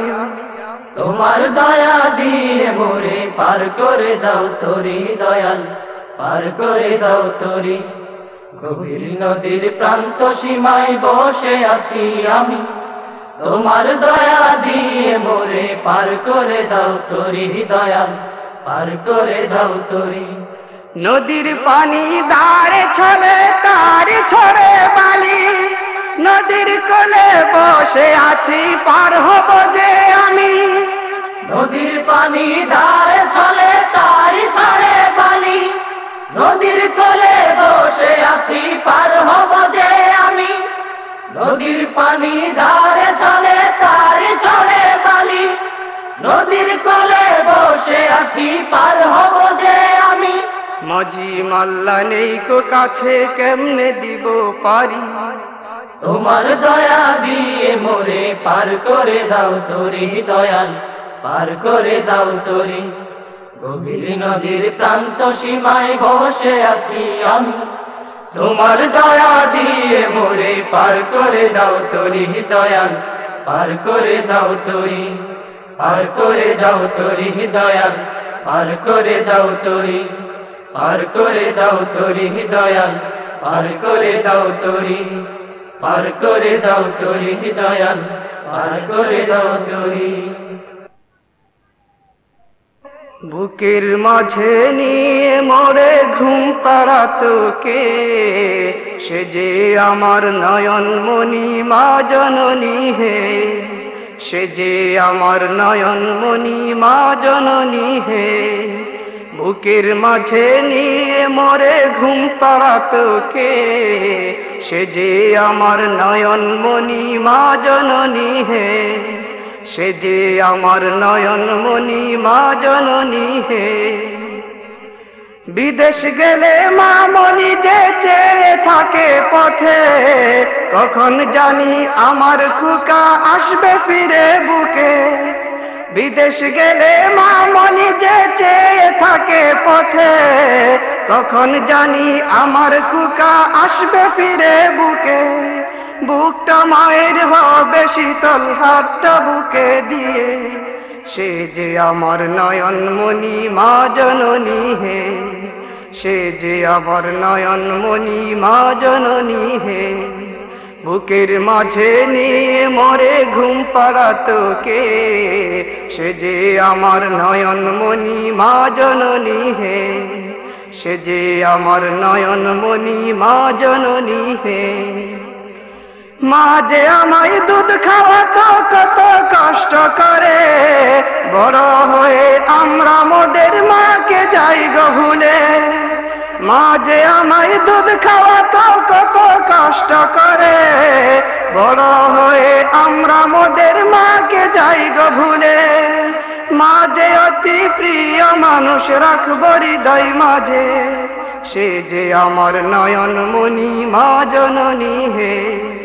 তোমার দয়া দিয়ে মোরে পার করে দাও তোরি দয়াল পার করে দাও তোরি। গভীর নদীর প্রান্ত সীমায় বসে আছি আমি। তোমার দয়া দিয়ে মোরে পার করে দাও তোরি দয়াল পার করে দাও তোরি। নদীর পানি দাঁড়ে ছলে তার ছড়ে বালি। নদীর কোলে বসে আছি পার হব যে আমি। নদীর পানি ধারে ছলে তার ছড়ে বালি। নদীর কোলে বসে আছি পার হব যে আমি। নদীর পানি ধারে চলে, তারি ছড়ে বালি। নদীর কোলে বসে আছি, পার হব যে আমি। মাঝি মাল্লা নেই কো কাছে, কেমনে দিব পারি? তোমার দয়া দিয়ে মোরে পার করে দাও তোরি দয়াল, পার করে দাও তোরি। গভীর নদীর প্রান্ত সীমায় বসে আছি আমি। তোমার দয়া দিয়ে মোরে পার করে দাও তোরি দয়াল পার করে দাও তোরি, পার করে দাও তোরি দয়াল পার করে দাও তোরি, পার করে দাও তোরি দয়াল পার করে দাও তোরি, পার করে দাও তোরি দয়াল পার করে দাও তোরি। বুকের মাঝে নিয়ে মরে ঘুম পাড়াতো কে? সে যে আমার নয়ন মণি, মা জননী হে। সে যে আমার নয়ন মণি, মা জননী হে। বুকের মাঝে নিয়ে মরে ঘুম পাড়াতো কে? সে যে আমার নয়ন মণি, মা জননী হে। সে যে আমার নয়ন মণি, মা জননী হে। বিদেশ গেলে মা মনি যে চেয়ে থাকে পথে, কখন জানি আমার খুকা আসবে ফিরে বুকে। বিদেশ গেলে মা মনি যে চেয়ে থাকে পথে, কখন জানি আমার খুকা আসবে ফিরে বুকে। বুকটা মায়ের হবে শীতল হাতটা বুকে দিয়ে। সে যে আমার নয়ন মণি মা জননী হে। সে যে আমার নয়ন মণি মা জননী হে। বুকের মাঝে নিয়ে মরে ঘুম পাড়াতো কে? সে যে আমার নয়ন মণি মা জননী হে। সে যে আমার নয়ন মণি মা জননী হে। মা যে আমায় দুধ খাওয়াতো, কত কষ্ট করে। বড় হয়ে আমরা মোদের মাকে যাই গো ভুলে মা যে আমায় দুধ খাওয়াতো, কত কষ্ট করে। বড় হয়ে আমরা মোদের মাকে যাই গো ভুলে মা যে অতি প্রিয় মানুষ রাখব হৃদয় মাঝে। সে যে আমার নয়ন মণি মা জননী হে।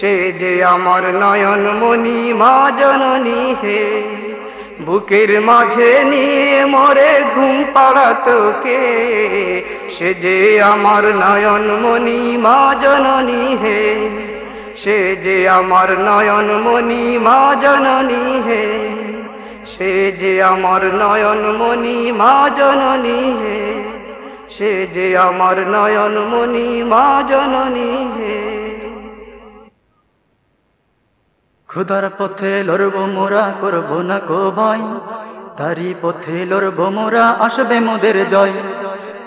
সে যে আমার নয়ন মণি, মা জননী হে। বুকের মাঝে নিয়ে মরে ঘুম পাড়াতোকে সে যে আমার নয়ন মণি, মা জননী হে। সে যে আমার নয়ন মণি, মা জননী হে। সে যে আমার নয়ন মণি, মা জননী হে। সে যে আমার নয়ন মণি, মা জননী হে। খুদার পথে লড়ব মোরা, করব না কো ভয়। তারি পথে লড়ব মোরা, আসবে মোদের জয়।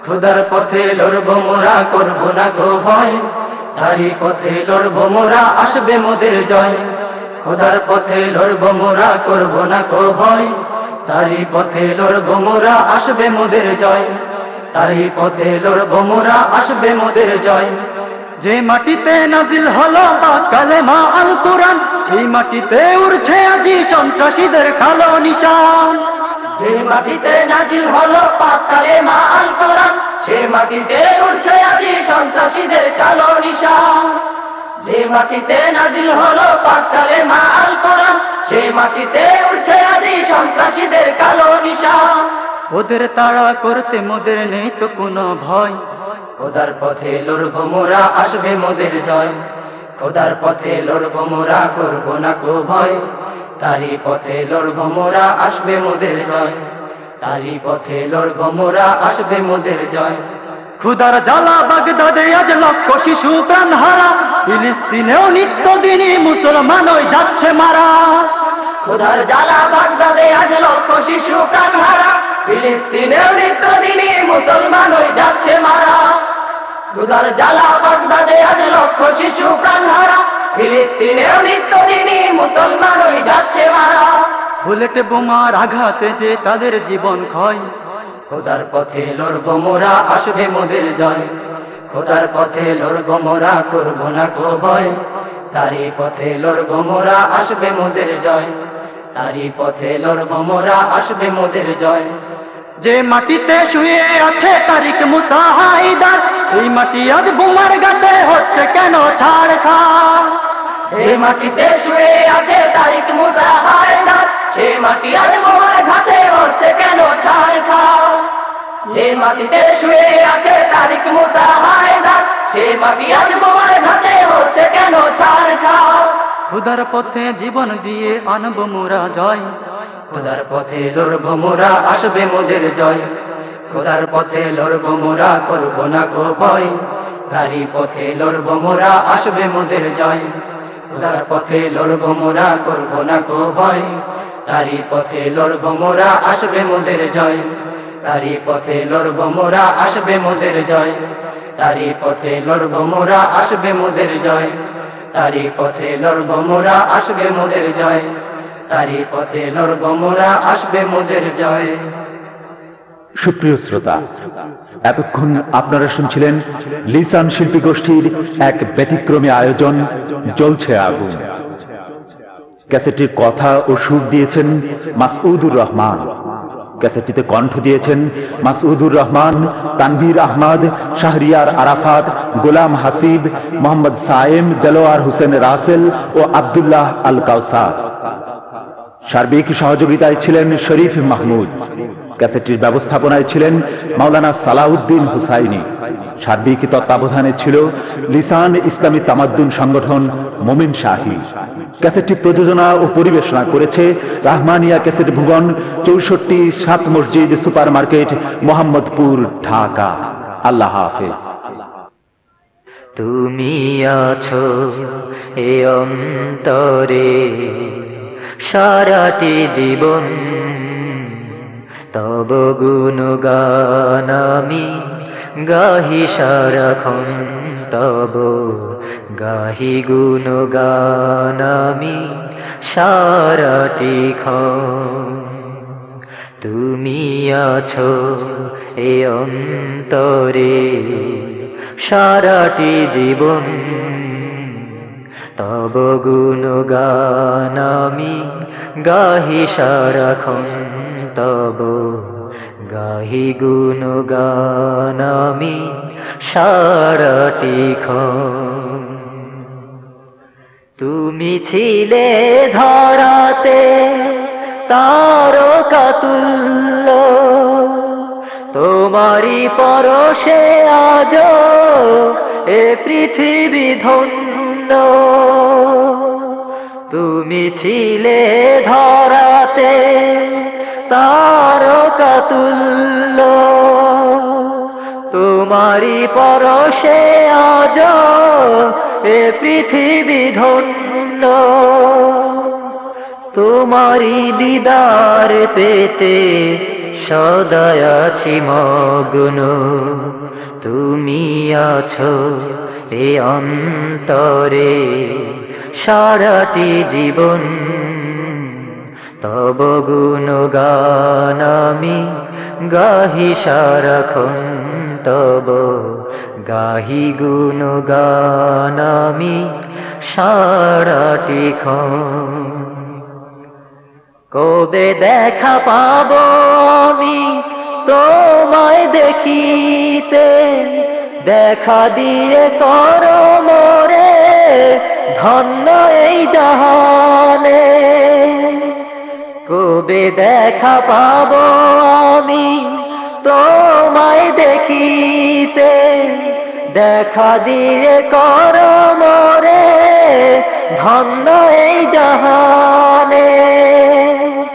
খুদার পথে লড়ব মোরা, করব না কো ভয়। তারি পথে লড়ব মোরা, আসবে মোদের জয়। খুদার পথে লড়ব মোরা, করব না কো ভয়। তারি পথে লড়ব মোরা, আসবে মোদের জয়। তারি পথে লড়ব মোরা, আসবে মোদের জয়। যে মাটিতে নাজিল হলো কালেমা আল কোরআন, সেই মাটিতে উড়ছে আজি সন্ত্রাসীদের কালো নিশান। যে মাটিতে নাজিল হলো কালেমা আল কোরআন সেই মাটিতে উড়ছে আজি সন্ত্রাসীদের কালো নিশান। যে মাটিতে নাজিল হলো কালেমা আল কোরআন সেই মাটিতে উড়ছে আজি সন্ত্রাসীদের কালো নিশান। ওদের তাড়া করতে মোদের নেই তো কোনো ভয়। খোদার পথে লড়ব মোরা আসবে মোদের জয়। খোদার পথে লড়ব মোরা করব না কো ভয়। তারি পথে লড়ব মোরা আসবে মোদের জয়। তারি পথে লড়ব মোরা আসবে মোদের জয়। খুদার জ্বালা বাগদাদে আজ লক্ষ শিশু প্রাণ হারা। ফিলিস্তিনেও নিত্যদিনই মুসলমান ওই যাচ্ছে মারা। খুদার জ্বালা বাগদাদে আজ লক্ষ শিশু প্রাণ হারা। ফিলিস্তিনেও নিত্যদিনই মুসলমান ওই যাচ্ছে মারা। খুদার জ্বালা বাগদাদে আজ লক্ষ শিশু প্রাণ হারা। ফিলিস্তিনেও নিত্যদিনই মুসলমান ওই যাচ্ছে মারা। বুলেট বোমার আঘাতে যে তাদের জীবন ক্ষয়। খোদার পথে লড়ব মোরা আসবে মোদের জয়। খোদার পথে লড়ব মোরা করব না কো ভয়। তারি পথে লড়ব মোরা আসবে মোদের জয়। তারি পথে লড়ব মোরা আসবে মোদের জয়। যে মাটিতে শুয়ে আছে তারিক মুসা হায়দার সেই মাটি আজ বোমার গাতে হচ্ছে কেন ছাড় খা যে মাটিতে শুয়ে আছে তারিক মুসা হায়দার সেই মাটি আজ বোমার ঘাটে হচ্ছে কেন ছাড় খা যে মাটিতে শুয়ে আছে তারিক মুসা হায়দার সেই মাটি আজ বোমার ঘাটে হচ্ছে কেন ছাড় খা খুদার পথে জীবন দিয়ে আনব মোরা জয় খোদার পথে লড়ব মোরা, আসবে মোদের জয়। খোদার পথে লড়ব মোরা, করব না গো ভয়। তারি পথে লড়ব মোরা, আসবে মোদের জয়। খোদার পথে লড়ব মোরা, করব না গো ভয়। তারি পথে লড়ব মোরা, আসবে মোদের জয়। তারি পথে লড়ব মোরা, আসবে মোদের জয়। তারি পথে লড়ব মোরা, আসবে মোদের জয়। তারি পথে লড়ব মোরা, আসবে মোদের জয়। তারি পথে লড়ব আসবে মোদের জয়। সুপ্রিয় শ্রোতা, এতক্ষণ আপনারা শুনছিলেন লিসান শিল্পী গোষ্ঠীর এক ব্যতিক্রমী আয়োজন, জ্বলছে আগুন। ক্যাসেটটির কথা ও সুর দিয়েছেন মাসউদুর রহমান। ক্যাসেটটিতে কণ্ঠ দিয়েছেন মাসউদুর রহমান, তানভীর আহমদ, শাহরিয়ার আরাফাত, গোলাম হাসিব, মোহাম্মদ সায়েম, দেলোয়ার হোসেন রাসেল ও আবদুল্লাহ আল কাউসার। সার্বিক সহযোগিতায় ছিলেন শরীফ মাহমুদ। ক্যাসেটটির ব্যবস্থাপনায় ছিলেন মাওলানা সালাউদ্দিন হুসাইনি। সার্বিক তত্ত্বাবধানে ছিল লিসান ইসলামী তামাদ্দুন সংগঠন মোমিন শাহী। ক্যাসেটটি প্রযোজনা ও পরিবেশনা করেছে রাহমানিয়া ক্যাসেট ভুবন, চৌষট্টি সাত মসজিদ সুপার মার্কেট মোহাম্মদপুর, ঢাকা। আল্লাহ হাফেজ। তুমি আছো এ অন্তরে। সারাটি জীবন, তব গুণগান আমি গাহি সারাক্ষণ, তব গাহি গুণ গানামি সারাটি তুমি আছো এ অন্তরে, সারাটি জীবন তব গুণ গানামি গাহি সারাক্ষণ তব গাহি গুণ গানামি সারাটি তুমি ছিলে ধরাতে তার কাতুল্য তোমারি পরশে আজ এ পৃথিবী ধন্য। তুমি ছিলে ধরাতে তার কাতুল্য। তোমারি পরশে আজ এ পৃথিবী ধন্য। তোমারি দিদার পেতে সদায় আছি মগ্ন। তুমি আছো এ অন্তরে সারাটি জীবন। তব গুণ গানামি গাহি সারাক্ষণ। তব গাহি গুণ গানামি সারাটি কবে দেখা পাব আমি তোমায় দেখিতে? দেখা দিয়ে কর মরে, ধন্য এই জাহানে। কবে দেখা পাব আমি তোমায় দেখিতে? দেখা দিয়ে কর মরে, ধন্য এই জাহানে।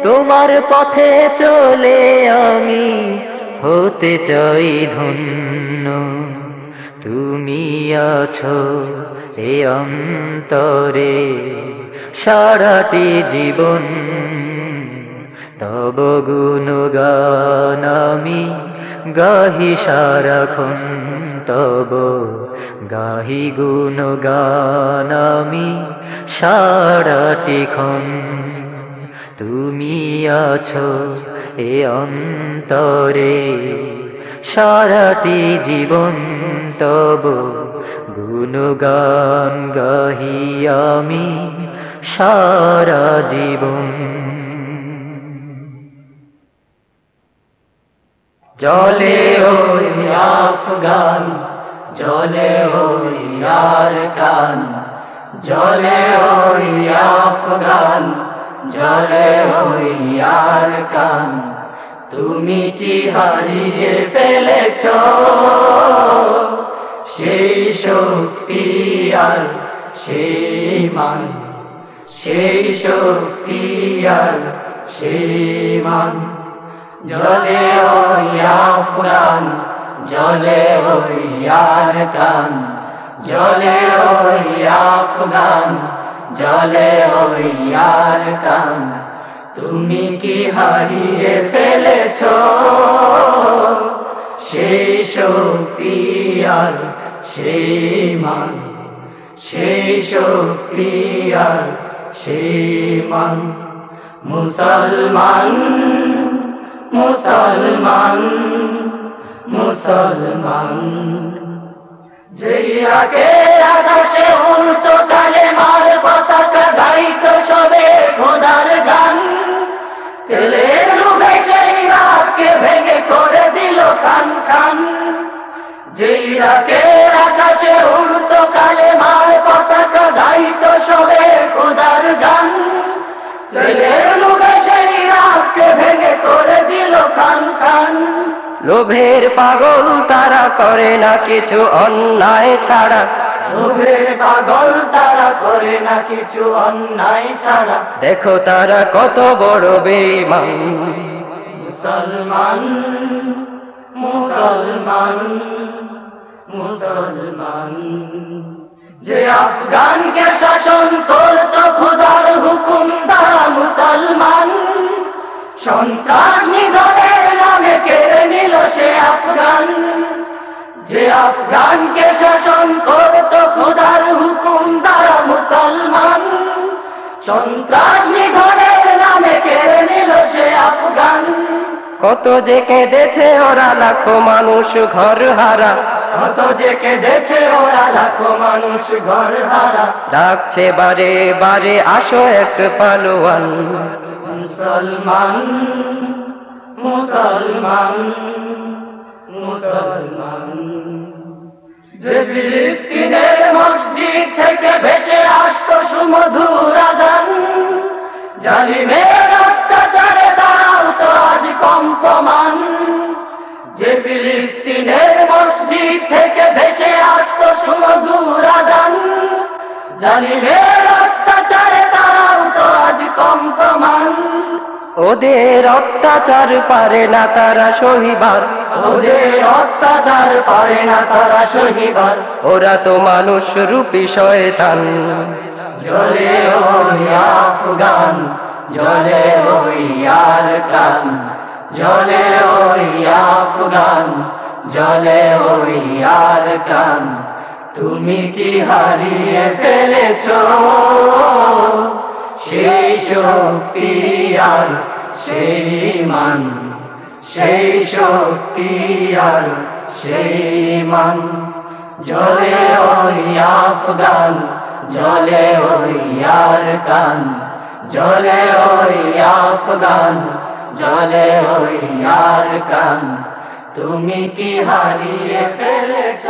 তোমার পথে চলে আমি হতে চাই ধন্য। তুমি আছো এ অন্তরে, সারাটি জীবন। তব গুণ গানামি গাহি সারাক্ষণ, তব গাহি গুণ গানামি সারাটি ক্ষণ। তুমি আছো এ অন্তরে সারাটি জীবন তব গুণগান গাহি আমি সারা জীবন। জলে ওই আফগান, জলে ওই আর কান জলে ওই আফগান, জলে ওই কান তুমি কি হারিয়ে ফেলেছ? সেই শক্তি আর সেই মান, সেই শক্তি আর সেই মান। জলে আফগান, জলে ওই আর কান জলে আফগান, জলে ওই আর কান তুমি কি হারিয়ে ফেলেছ? সেই শক্তি আর সেই মান, সেই শক্তি আর সেই মান। মুসলমান মুসলমান মুসলমান। যে ইরাকে আকাশে উল্টো কালে মাল পতাকা ভেঙে করে দিল খান খান। যে ইরাকের আকাশে উল্টো কালে মাল পতাকা গাইতো সবে খোদার গান। তেলের লোভে সেই রাতকে ভেঙে করে দিল খান খান। লোভের পাগল তারা করে না কিছু অন্যায় ছাড়া। লোভের পাগল তারা করে না কিছু অন্যায় ছাড়া। দেখো তারা কত বড় বেমান মুসলমান মুসলমান মুসলমান। যে আফগানকে শাসন করত খুদার হুকুম মুসলমান, সন্ত্রাস নিধনের নামে কেড়ে নিল সে আফগান। যে আফগানকে শাসন করত খুদার খোদার হুকুম দ্বারা মুসলমান, সন্ত্রাস নিধনের নামে কেড়ে নিল সে আফগান। কত যে কেঁদেছে ওরা লাখো মানুষ ঘর হারা। কত যে কেঁদেছে ওরা লাখো মানুষ ঘর হারা। ডাকছে বারে বারে আসো এক পালোয়ান। মুসলমান মুসলমান মুসলমান। যে ফিলিস্তিনের মসজিদ থেকে ভেসে আসতো সুমধুর আজান জালিমের কম্পমান যে ফিলিস্তিনের মসজিদ থেকে ভেসে আসতো সুমধুর আজান জালিমের অত্যাচারে তারাও তো আজ কম্পমান ওদের অত্যাচার পারে না তারা সহিবার ওদের অত্যাচার পারে না তারা সহিবার ওরা তো মানুষ রূপী শয়তান। জলে ওই আফগান জলে ওই আর কান। জলে ওই আফগান, জলে ওই আর কান তুমি কি হারিয়ে ফেলেছ? সেই শক্তি আর সেই মান, সেই শক্তি আর সেই মান। জলে ওই আফগান, জলে ওই আর কান জলে ওই আফগান জলে ওই আর কান তুমি কি হারিয়ে ফেলেছ?